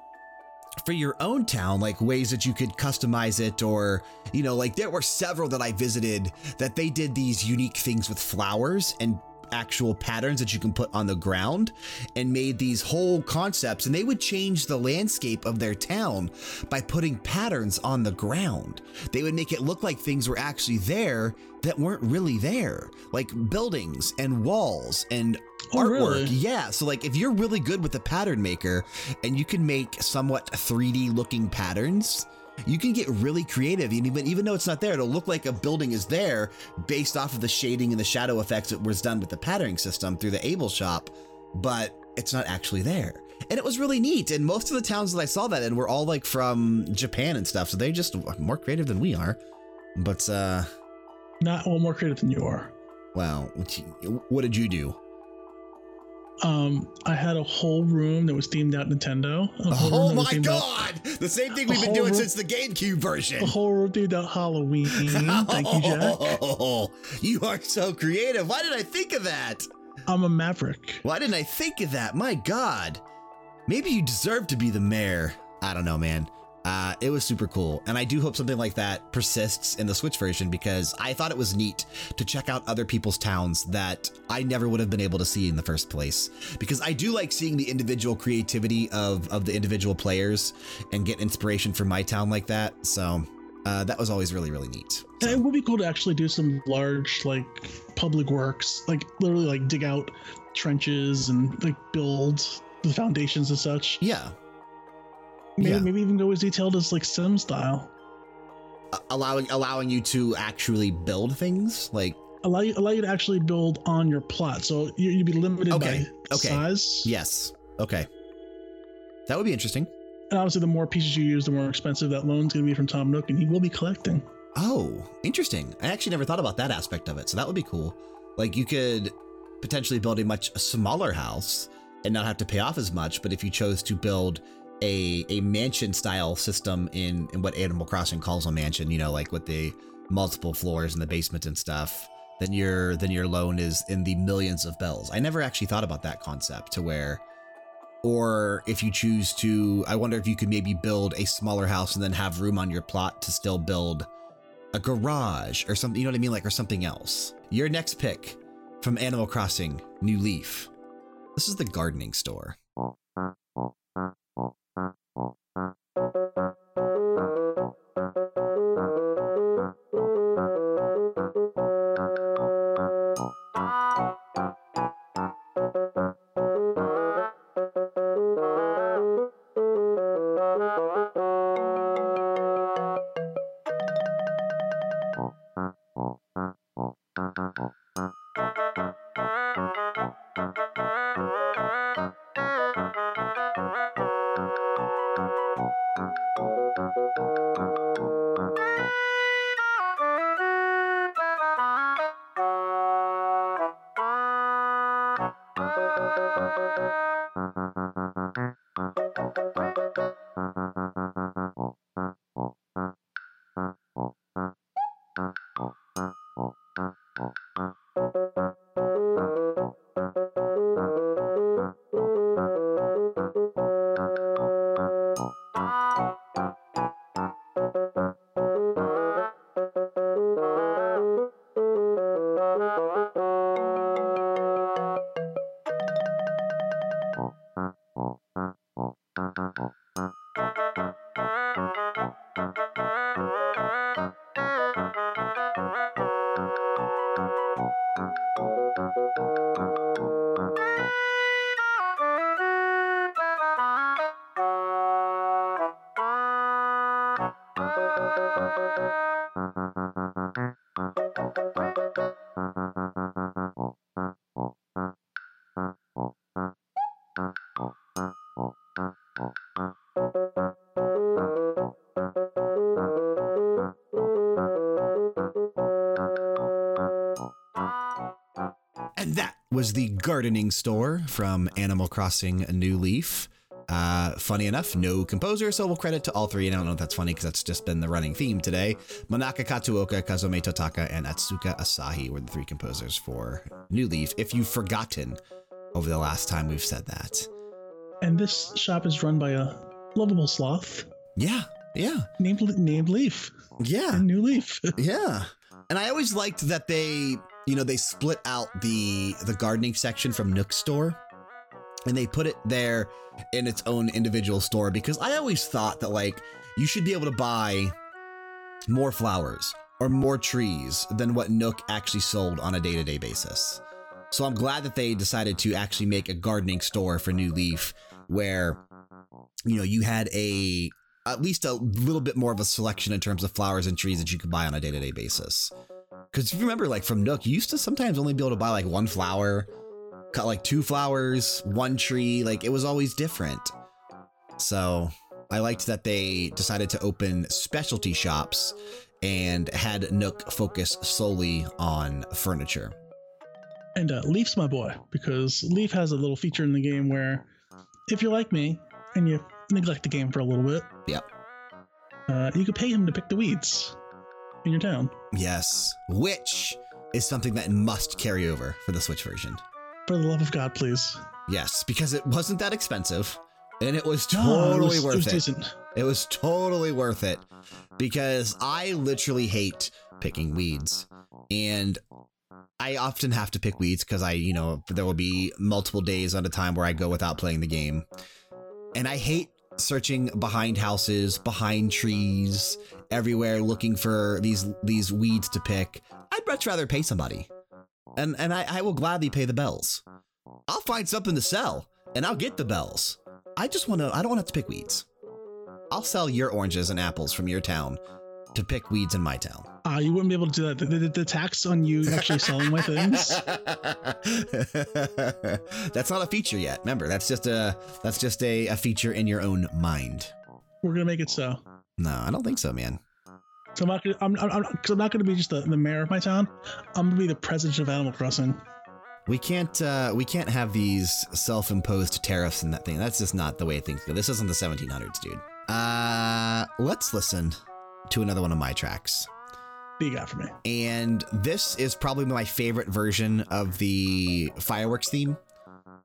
for your own town, like ways that you could customize it, or, you know, like there were several that I visited that they did these unique things with flowers and actual patterns that you can put on the ground and made these whole concepts and they would change the landscape of their town by putting patterns on the ground. They would make it look like things were actually there that weren't really there, like buildings and walls and Oh, artwork. really? Yeah. So, like, if you're really good with the pattern maker and you can make somewhat 3D looking patterns, you can get really creative. And even, even though it's not there, it'll look like a building is there based off of the shading and the shadow effects that was done with the patterning system through the Able shop, but it's not actually there. And it was really neat. And most of the towns that I saw that in were all like from Japan and stuff. So they're just more creative than we are. But, uh, Not well more creative than you are. wow. What did you do? Um, I had a whole room that was themed out Nintendo. Oh room that was my themed out- god! The same thing we've been doing room- since the GameCube version. A whole room themed out Halloween. Thank you, Jack. Oh, you are so creative. Why did I think of that? I'm a maverick. Why didn't I think of that? My god. Maybe you deserve to be the mayor. I don't know, man. Uh, it was super cool. And I do hope something like that persists in the Switch version because I thought it was neat to check out other people's towns that I never would have been able to see in the first place. Because I do like seeing the individual creativity of, of the individual players and get inspiration from my town like that. So uh, that was always really, really neat. And It would be cool to actually do some large, like, public works, like literally, like dig out trenches and like build the foundations and such. Yeah. Maybe, Yeah. maybe even go as detailed as like Sim style. Uh, allowing allowing you to actually build things like Allow you allow you to actually build on your plot, so you, you'd be limited Okay, by okay. size. yes okay that would be interesting And obviously, the more pieces you use, the more expensive that loan's going to be from Tom Nook, and he will be collecting. oh interesting i actually never thought about that aspect of it so that would be cool like you could potentially build a much smaller house and not have to pay off as much but if you chose to build a a mansion style system in in what animal crossing calls a mansion you know like with the multiple floors and the basement and stuff. Then your then your loan is in the millions of bells. I never actually thought about that concept to where or if you choose to i wonder if you could maybe build a smaller house and then have room on your plot to still build a garage or something you know what i mean? Like or something else. Your next pick from animal crossing new leaf. This is the gardening store uh, uh, uh, uh. Was the gardening store from Animal Crossing A New Leaf. Uh, funny enough, no composer, so we'll credit to all three. And I don't know if that's funny because that's just been the running theme today. Manaka Katsuoka, Kazumi Totaka, and Atsuko Asahi were the three composers for New Leaf. If you've forgotten over the last time we've said that. And this shop is run by a lovable sloth Yeah, yeah, named named Leif. yeah. A new Leaf. Yeah. And I always liked that they, you know, they split out the the gardening section from Nook store and they put it there in its own individual store because I always thought that like you should be able to buy more flowers or more trees than what Nook actually sold on a day-to-day basis. So I'm glad that they decided to actually make a gardening store for New Leaf where you know you had a at least a little bit more of a selection in terms of flowers and trees that you could buy on a day to day basis. Because if you remember, like from Nook, you used to sometimes only be able to buy like one flower, cut like two flowers, one tree. Like it was always different. So I liked that they decided to open specialty shops and had Nook focus solely on furniture. And uh, Leif's my boy because Leif has a little feature in the game where if you're like me and you neglect the game for a little bit, Yep. uh, you could pay him to pick the weeds in your town. Yes. Which is something that must carry over for the Switch version. For the love of God, please. Yes, because it wasn't that expensive and it was No, totally it was, worth it. Was it. decent. It was totally worth it because I literally hate picking weeds. And I often have to pick weeds because I, you know, there will be multiple days at a time where I go without playing the game. And I hate searching behind houses, behind trees, everywhere looking for these these weeds to pick. I'd much rather pay somebody. And and I, I will gladly pay the bells. I'll find something to sell and I'll get the bells. I just want to I don't want to have to pick weeds. I'll sell your oranges and apples from your town to pick weeds in my town. Uh, you wouldn't be able to do that. The, the, the tax on you actually selling my things. that's not a feature yet. Remember, that's just a that's just a, a feature in your own mind. We're gonna make it so. No, I don't think so, man. So I'm not gonna. I'm. I'm, cause I'm not gonna be just the, the mayor of my town. I'm gonna be the president of Animal Crossing. We can't uh, we can't have these self-imposed tariffs and that thing. That's just not the way things go. This isn't the 1700s, dude. Uh, let's listen to another one of my tracks. What do you got for me? And this is probably my favorite version of the fireworks theme.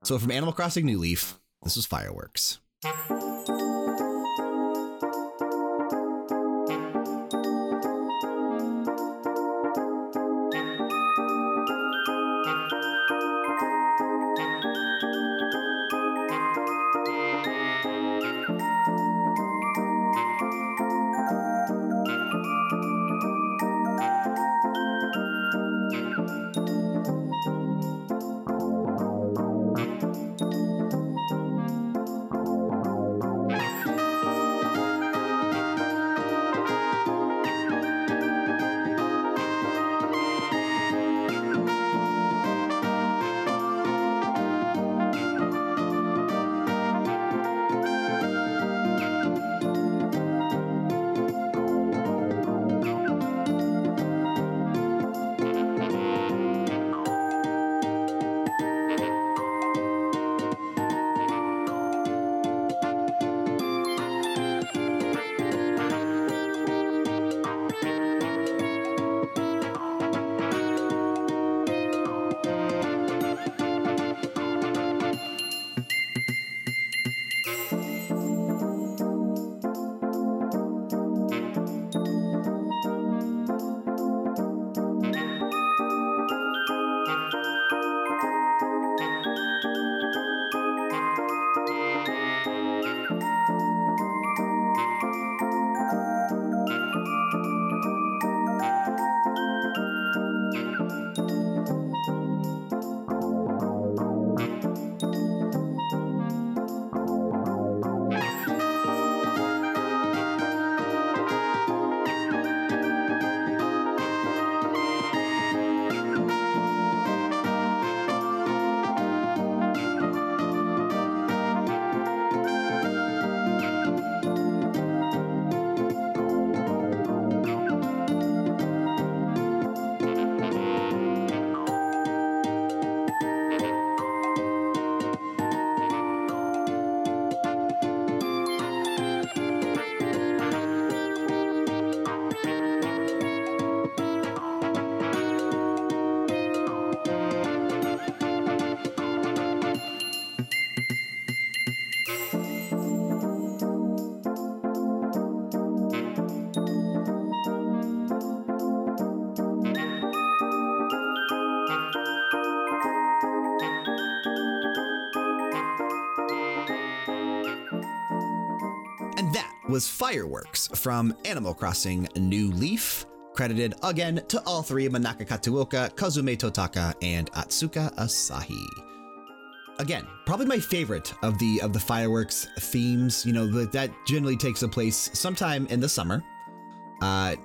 So from Animal Crossing New Leaf, this is fireworks. Was Fireworks from Animal Crossing New Leaf, credited again to all three Manaka Kataoka, Kazumi Totaka, and Atsuko Asahi. Again, probably my favorite of the of the fireworks themes. You know that that generally takes a place sometime in the summer. Uh,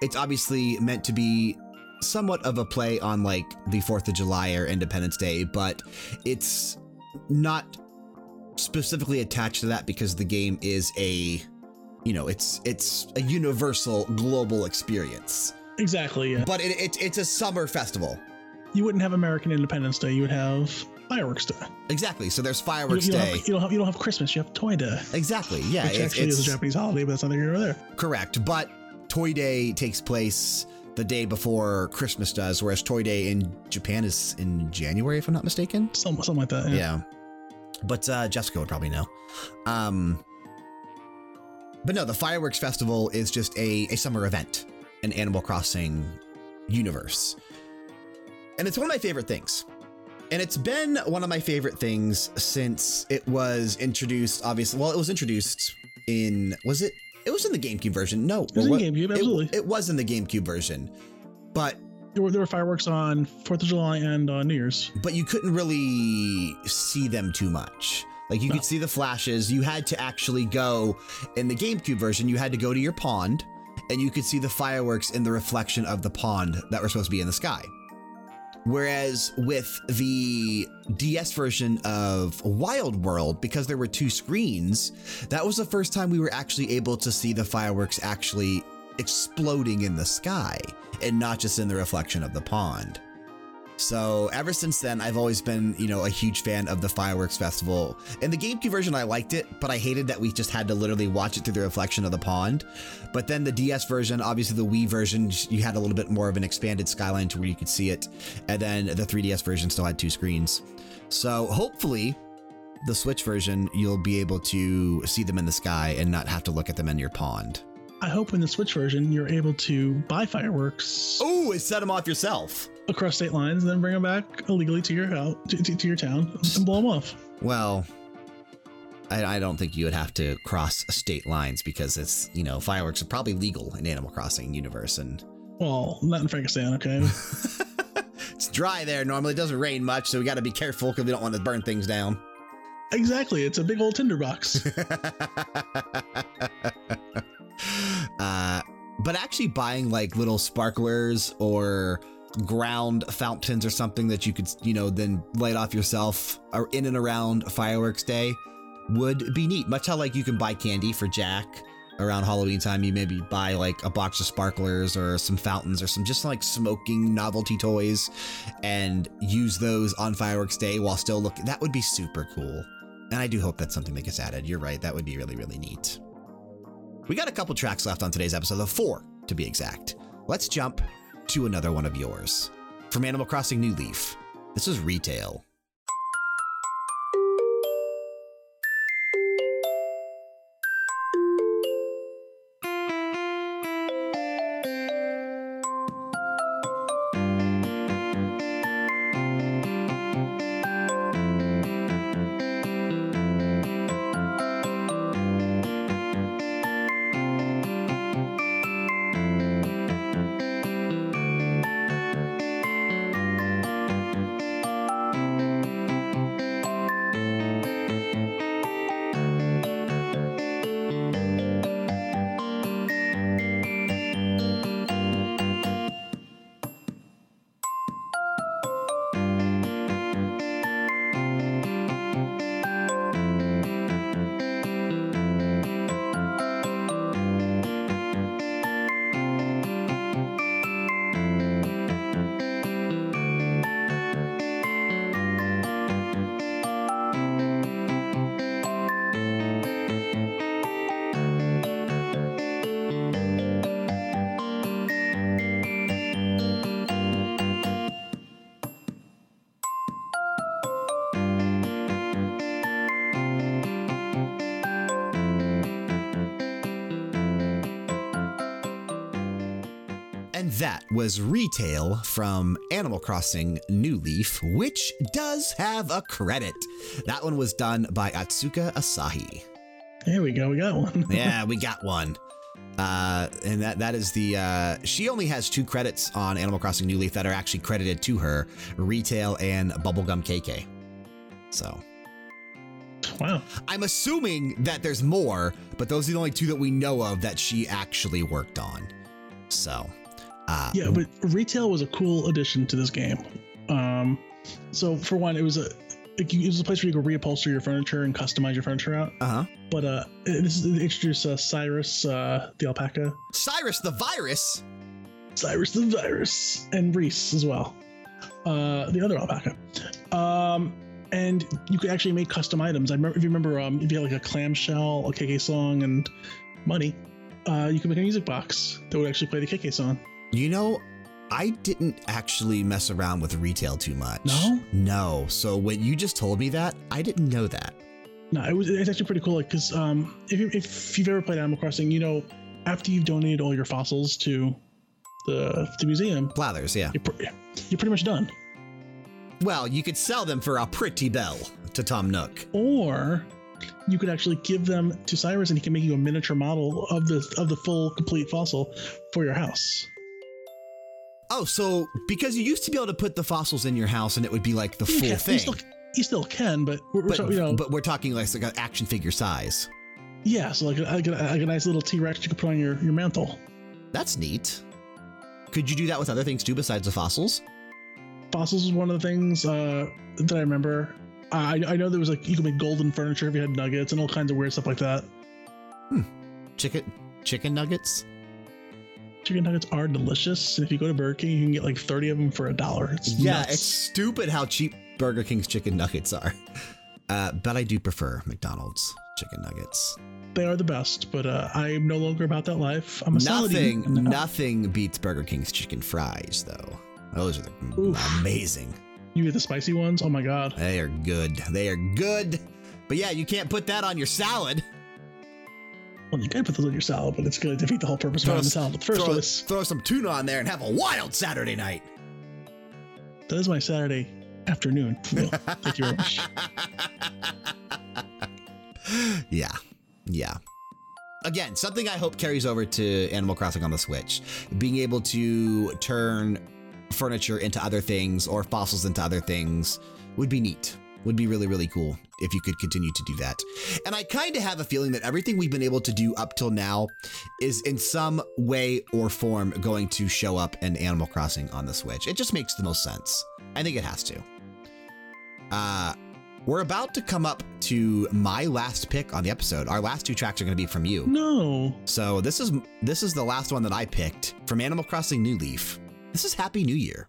it's obviously meant to be somewhat of a play on like the 4th of July or Independence Day, but it's not specifically attached to that because the game is a you know, it's it's a universal global experience. Exactly. Yeah. But it, it, it's a summer festival. You wouldn't have American Independence Day. You would have fireworks day. Exactly. So there's fireworks you, you day. Don't have, you don't have you don't have Christmas. You have Toy Day. Exactly. Yeah. Which actually is a Japanese holiday, but that's here nor there. Correct. But Toy Day takes place the day before Christmas does, whereas Toy Day in Japan is in January, if I'm not mistaken. Some, something like that. Yeah. yeah. But uh, Jessica would probably know. Um, but no, the Fireworks Festival is just a, a summer event an Animal Crossing universe. And it's one of my favorite things. And it's been one of my favorite things since it was introduced, obviously. Well, it was introduced in, was it? It was in the GameCube version. No. It was in GameCube, absolutely. It, was in the GameCube version. But There were there were fireworks on Fourth of July and on New Year's. but you couldn't really see them too much. Like you No. could see the flashes. You had to actually go in the GameCube version, you had to go to your pond and you could see the fireworks in the reflection of the pond that were supposed to be in the sky. Whereas with the DS version of Wild World, because there were two screens, that was the first time we were actually able to see the fireworks actually exploding in the sky and not just in the reflection of the pond. So ever since then, I've always been, you know, a huge fan of the fireworks festival. In the GameCube version, I liked it, but I hated that we just had to literally watch it through the reflection of the pond. But then the DS version, obviously the Wii version, you had a little bit more of an expanded skyline to where you could see it. And then the 3DS version still had two screens. So hopefully, the Switch version, you'll be able to see them in the sky and not have to look at them in your pond. I hope in the Switch version you're able to buy fireworks Oh, and set them off yourself. Across state lines and then bring them back illegally to your house to, to, to your town and blow them off. Well, I, I don't think you would have to cross state lines because it's, you know, fireworks are probably legal in Animal Crossing universe and Well, not in Frankenstein, okay? it's dry there. Normally it doesn't rain much, so we got to be careful because we don't want to burn things down. exactly. It's a big old tinderbox. uh, but actually buying like little sparklers or ground fountains or something that you could, you know, then light off yourself or in and around fireworks day would be neat. Much how like you can buy candy for Jack around Halloween time. You maybe buy like a box of sparklers or some fountains or some just like smoking novelty toys and use those on fireworks day while still looking. That would be super cool. And I do hope that's something that gets added. You're right. That would be really, really neat. We got a couple tracks left on today's episode, of four to be exact. Let's jump to another one of yours. From Animal Crossing New Leaf, this is Retail. Was Retail from Animal Crossing New Leaf, which does have a credit. That one was done by Atsuko Asahi. There we go. We got one. yeah, we got one. Uh, and that that is the uh, she only has two credits on Animal Crossing New Leaf that are actually credited to her, retail and Bubblegum KK. So Wow. I'm assuming that there's more, but those are the only two that we know of that she actually worked on. So, uh, Yeah, but retail was a cool addition to this game. Um, so for one, it was a it was a place where you could reupholster your furniture and customize your furniture out. uh huh. But uh, this is introduced uh, Cyrus, uh, the alpaca, Cyrus the virus. Cyrus the virus, and Reese as well, uh, the other alpaca. Um, and you could actually make custom items. I remember if you remember, um, if you had like a clamshell, a KK song, and money, uh, you could make a music box that would actually play the KK song. You know, I didn't actually mess around with retail too much. No? No. So when you just told me that, I didn't know that. No, it was it's actually pretty cool. Like, cause um, if you, if you've ever played Animal Crossing, you know, after you've donated all your fossils to the the museum, Blathers, yeah. you're, you're pretty much done. Well, you could sell them for a pretty bell to Tom Nook. Or you could actually give them to Cyrus, and he can make you a miniature model of the of the full complete fossil for your house. Oh, so because you used to be able to put the fossils in your house and it would be like the You full can- thing. You still, you still can, but we're, but, talking, you know, but we're talking like, like an action figure size. yeah. So like a, like a, like a nice little T Rex you could put on your your mantle. That's neat. Could you do that with other things too besides the fossils? Fossils was one of the things uh, that I remember. I I know there was like you could make golden furniture if you had nuggets and all kinds of weird stuff like that. Chicken chicken nuggets? Chicken nuggets are delicious, if you go to Burger King, you can get like thirty of them for a dollar. It's Yeah, nuts. it's stupid how cheap Burger King's chicken nuggets are. Uh, but I do prefer McDonald's chicken nuggets. they are the best. But uh, I'm no longer about that life. I'm a Nothing, no. nothing beats Burger King's chicken fries, though. Those are the, Oof. amazing. You get the spicy ones. Oh my god. They are good. They are good. But yeah, you can't put that on your salad. Well, you can put those on your salad, but it's going to defeat the whole purpose of having the salad in the first throw, place. throw some tuna on there and have a wild Saturday night. That is my Saturday afternoon. Thank you very much. yeah. Yeah. Again, something I hope carries over to Animal Crossing on the Switch. Being able to turn furniture into other things or fossils into other things would be neat. Would be really, really cool if you could continue to do that. And I kind of have a feeling that everything we've been able to do up till now is in some way or form going to show up in Animal Crossing on the Switch. It just makes the most sense. I think it has to. Uh, we're about to come up to my last pick on the episode. Our last two tracks are going to be from you. No. So this is this is the last one that I picked from Animal Crossing New Leaf. This is Happy New Year.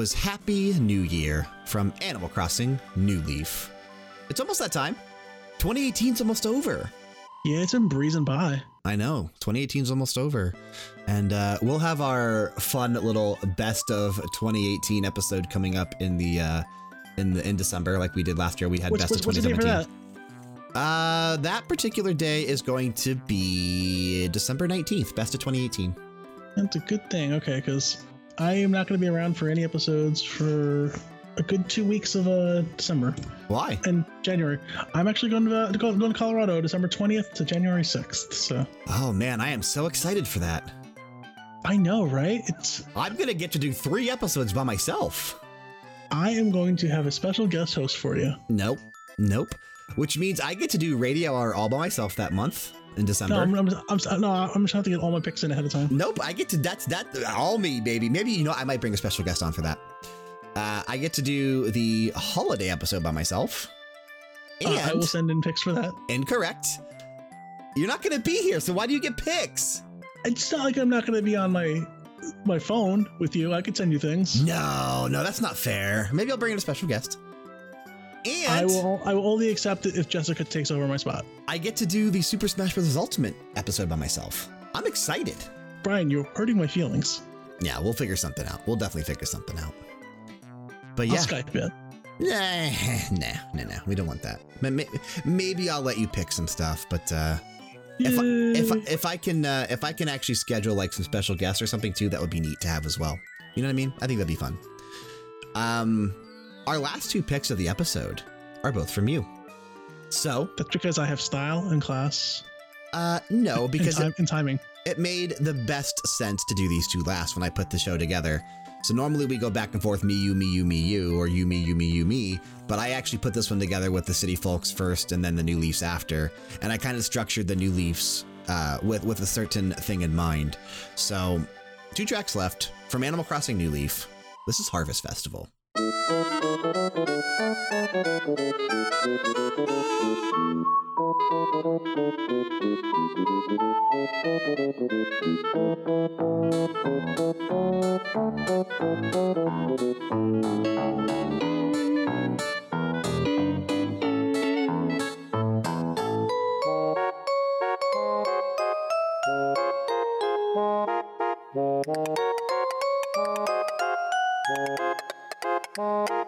Was Happy New Year from Animal Crossing New Leaf. It's almost that time. 2018's almost over. Yeah, it's been breezing by. I know. 2018's almost over. And uh, we'll have our fun little best of 2018 episode coming up in the uh, in the in December, like we did last year. We had What's, best what's, of what's the date for 2017. that? Uh, that particular day is going to be December 19th, best of 2018. That's a good thing. Okay, because I am not going to be around for any episodes for a good two weeks of uh, December Why? and January. I'm actually going to, uh, go, going to Colorado December 20th to January 6th. So Oh man, I am so excited for that. I know, right? It's I'm going to get to do three episodes by myself. I am going to have a special guest host for you. Nope. Nope. Which means I get to do radio hour all by myself that month in December. No, I'm, I'm, I'm, no, I'm just have to get all my picks in ahead of time. Nope, I get to that's that all me, baby. Maybe you know I might bring a special guest on for that. Uh, I get to do the holiday episode by myself. And Uh, I will send in picks for that. incorrect. You're not going to be here, so why do you get picks? It's not like I'm not going to be on my my phone with you. I could send you things. No, no, that's not fair. Maybe I'll bring in a special guest. And I will. I will only accept it if Jessica takes over my spot. I get to do the Super Smash Bros. Ultimate episode by myself. I'm excited. Brian, you're hurting my feelings. Yeah, we'll figure something out. We'll definitely figure something out. But I'll yeah, Skype it. Nah, nah, nah, nah. We don't want that. Ma- ma- Maybe I'll let you pick some stuff, but uh, if I, if I, if I can uh, if I can actually schedule like some special guests or something too, that would be neat to have as well. You know what I mean? I think that'd be fun. Um, our last two picks of the episode are both from you. So, That's because I have style and class uh, no, because and, it, time, and timing. it made the best sense to do these two last when I put the show together. So normally we go back and forth, me, you, me, you, me, you, or you, me, you, me, you, me. But I actually put this one together with the City Folks first and then the New Leafs after. And I kind of structured the New Leafs uh, with, with a certain thing in mind. So two tracks left from Animal Crossing New Leaf. This is Harvest Festival. And that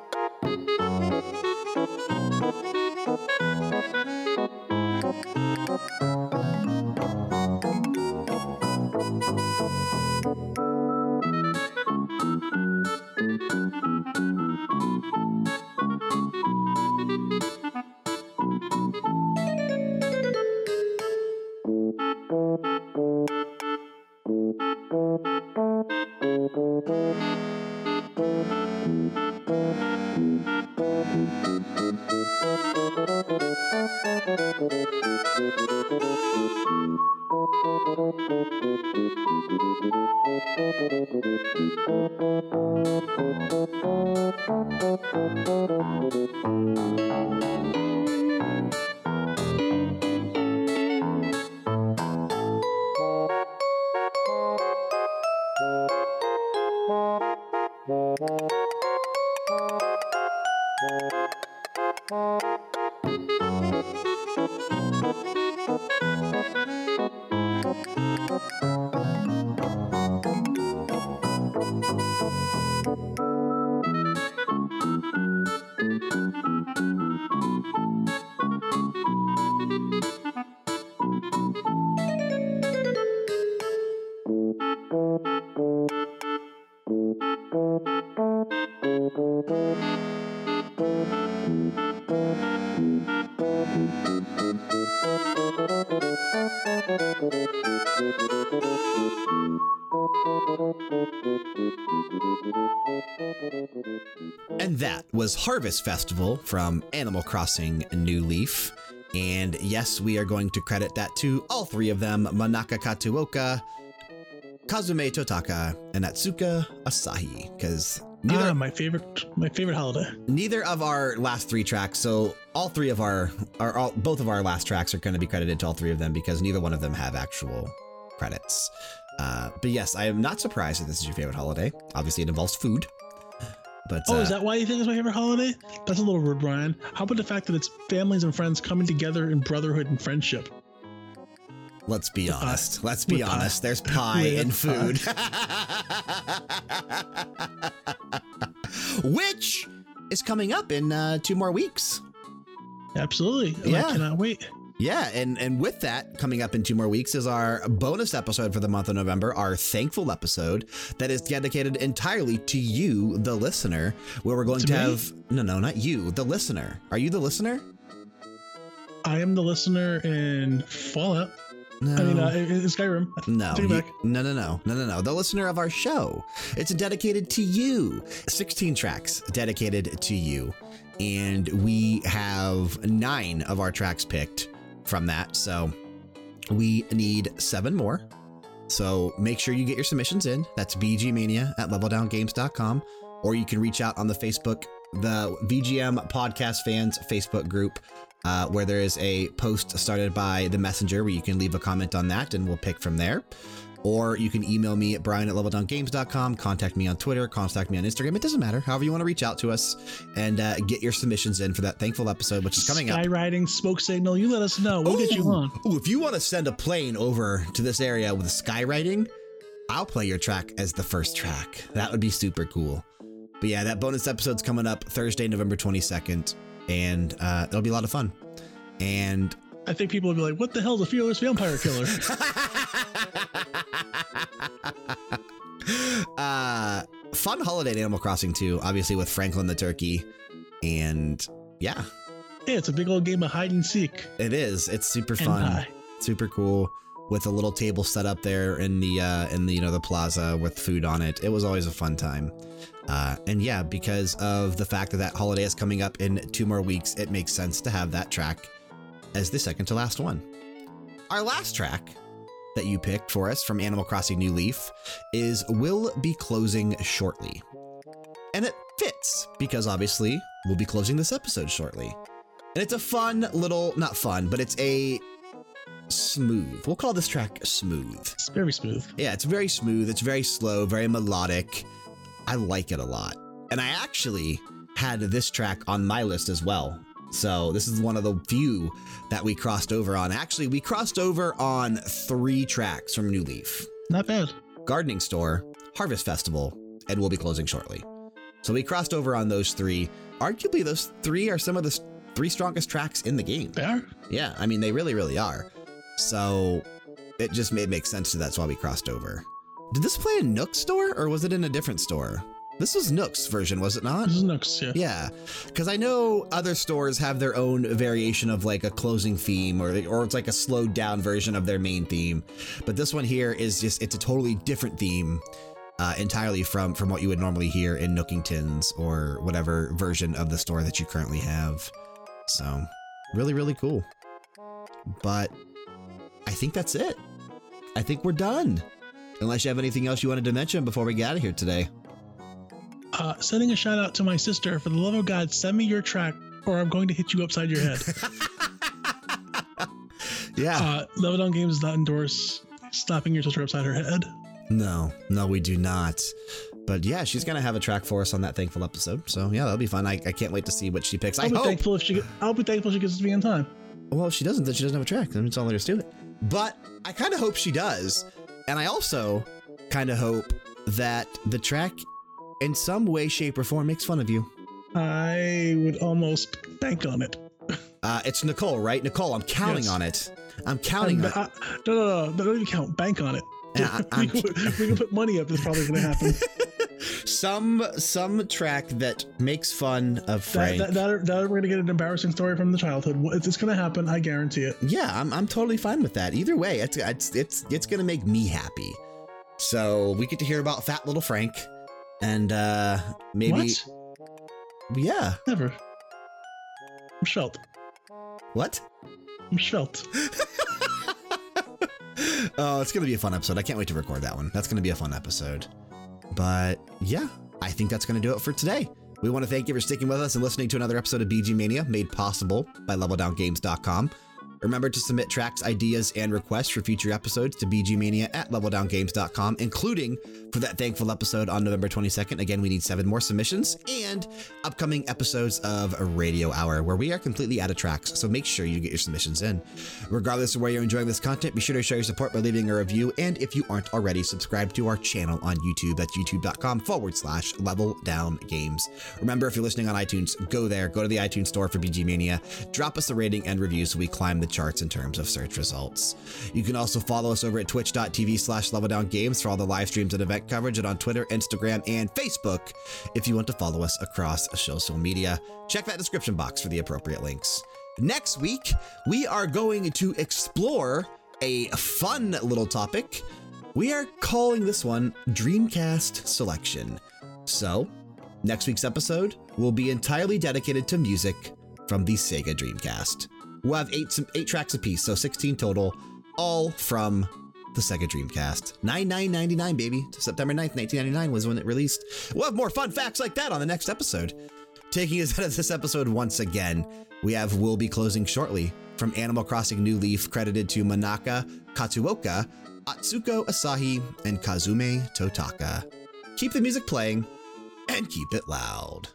was Harvest Festival from Animal Crossing New Leaf. And yes, we are going to credit that to all three of them Manaka Katsuoka, Kazumi Totaka, and Atsuko Asahi. Because neither, Ah, my favorite, my favorite holiday. neither of our last three tracks, so all three of our, our all, both of our last tracks are going to be credited to all three of them because neither one of them have actual credits. Uh, but yes, I am not surprised that this is your favorite holiday. Obviously, it involves food. But Oh, uh, is that why you think it's my favorite holiday? That's a little rude, Brian. How about the fact that it's families and friends coming together in brotherhood and friendship? let's be With pie. honest. Let's be With pie. honest. There's pie With and pie. food. Which is coming up in uh, two more weeks. Absolutely. Yeah. I cannot wait. Yeah, and and with that coming up in two more weeks is our bonus episode for the month of November, our thankful episode that is dedicated entirely to you, the listener, where we're going To to have no, no, not you, the listener. Are you the listener? I am the listener in Fallout. No. I mean, uh, in Skyrim. No, he- no, no, no, no, no, no. The listener of our show. It's dedicated to you. 16 tracks dedicated to you. And we have nine of our tracks picked from that. So we need seven more. So make sure you get your submissions in. That's bgmania at leveldowngames.com. Or you can reach out on the Facebook, the VGM Podcast Fans Facebook group, uh, where there is a post started by the messenger where you can leave a comment on that and we'll pick from there. Or you can email me at brian at leveldowngames.com, contact me on Twitter, contact me on Instagram. It doesn't matter. However, you want to reach out to us and uh, get your submissions in for that thankful episode, which is coming up. Skywriting, smoke signal. You let us know. We'll get you on. Ooh, if you want to send a plane over to this area with skywriting, I'll play your track as the first track. That would be super cool. But yeah, that bonus episode's coming up Thursday, November 22nd, and uh, it'll be a lot of fun. And I think people will be like, what the hell is a fearless vampire killer? uh, fun holiday in Animal Crossing too, obviously with Franklin the turkey. And yeah, hey, it's a big old game of hide and seek. it is. It's super fun. super cool with a little table set up there in the uh in the you know the plaza with food on it it was always a fun time uh and yeah because of the fact that that holiday is coming up in two more weeks it makes sense to have that track as the second to last one our last track that you picked for us from animal crossing new leaf is will be closing shortly and it fits because obviously we'll be closing this episode shortly and it's a fun little not fun but it's a smooth. We'll call this track smooth. It's very smooth. Yeah, it's very smooth. It's very slow, very melodic. I like it a lot. And I actually had this track on my list as well. So this is one of the few that we crossed over on. Actually, we crossed over on three tracks from New Leaf Not bad. Gardening Store, Harvest Festival, and we'll be closing shortly. So we crossed over on those three. Arguably, those three are some of the three strongest tracks in the game. They are. Yeah, I mean, they really, really are. So it just made make sense to that's why we crossed over. Did this play in Nook's store or was it in a different store? This was Nook's version, was it not? This is Nooks, yeah. Yeah, because I know other stores have their own variation of like a closing theme or, or it's like a slowed down version of their main theme. But this one here is just, it's a totally different theme uh, entirely from, from what you would normally hear in Nookington's or whatever version of the store that you currently have. So really, really cool. But I think that's it. I think we're done. Unless you have anything else you wanted to mention before we get out of here today. Uh, sending a shout out to my sister. For the love of God, send me your track or I'm going to hit you upside your head. Yeah. uh, Level Down Games does not endorse slapping your sister upside her head. No, no, we do not. But yeah, she's gonna have a track for us on that thankful episode. So yeah, that'll be fun. I, I can't wait to see what she picks. I I'll be hope. thankful if she. I'll be thankful she gets to be in time. Well, if she doesn't, then she doesn't have a track. Then it's all there is to it. But I kind of hope she does, and I also kind of hope that the track, in some way, shape, or form, makes fun of you. I would almost bank on it. Uh, it's Nicole, right? Nicole, I'm counting Yes. on it. I'm counting I'm- on. I- no, no, no, don't even count. Bank on it. I- we, can, put- we can put money up. It's probably going to happen. some some track that makes fun of Frank. that, that, that we're going to get an embarrassing story from the childhood. It's, it's going to happen. I guarantee it. Yeah, I'm, I'm totally fine with that. Either way, it's it's it's it's gonna make me happy. So we get to hear about Fat Little Frank, and uh maybe What? yeah. Never. I'm Schvelt. What? I'm Schvelt. oh, it's gonna be a fun episode. I can't wait to record that one. That's gonna be a fun episode. But yeah, I think that's gonna do it for today. We want to thank you for sticking with us and listening to another episode of BG Mania, made possible by LevelDownGames.com. Remember to submit tracks, ideas, and requests for future episodes to bgmania at leveldowngames.com, including for that thankful episode on November 22nd. Again, we need seven more submissions and upcoming episodes of Radio Hour, where we are completely out of tracks. So make sure you get your submissions in. Regardless of where you're enjoying this content, be sure to show your support by leaving a review. And if you aren't already, subscribe to our channel on YouTube. That's youtube.com forward slash level down games. Remember, if you're listening on iTunes, go there, go to the iTunes store for BG Mania, drop us a rating and review so we climb the charts in terms of search results. You can also follow us over at twitch.tv slash level down games for all the live streams and event coverage, and on Twitter, Instagram, and Facebook if you want to follow us across social media. Check that description box for the appropriate links. Next week, we are going to explore a fun little topic. We are calling this one Dreamcast Selection. So, next week's episode will be entirely dedicated to music from the Sega Dreamcast. We'll have eight, eight tracks apiece, so 16 total, all from the Sega Dreamcast. 99.99, baby. September 9th, 1999 was when it released. We'll have more fun facts like that on the next episode. Taking us out of this episode once again, we have We'll Be Closing Shortly from Animal Crossing New Leaf, credited to Manaka Katsuoka, Atsuko Asahi, and Kazumi Totaka. Keep the music playing and keep it loud.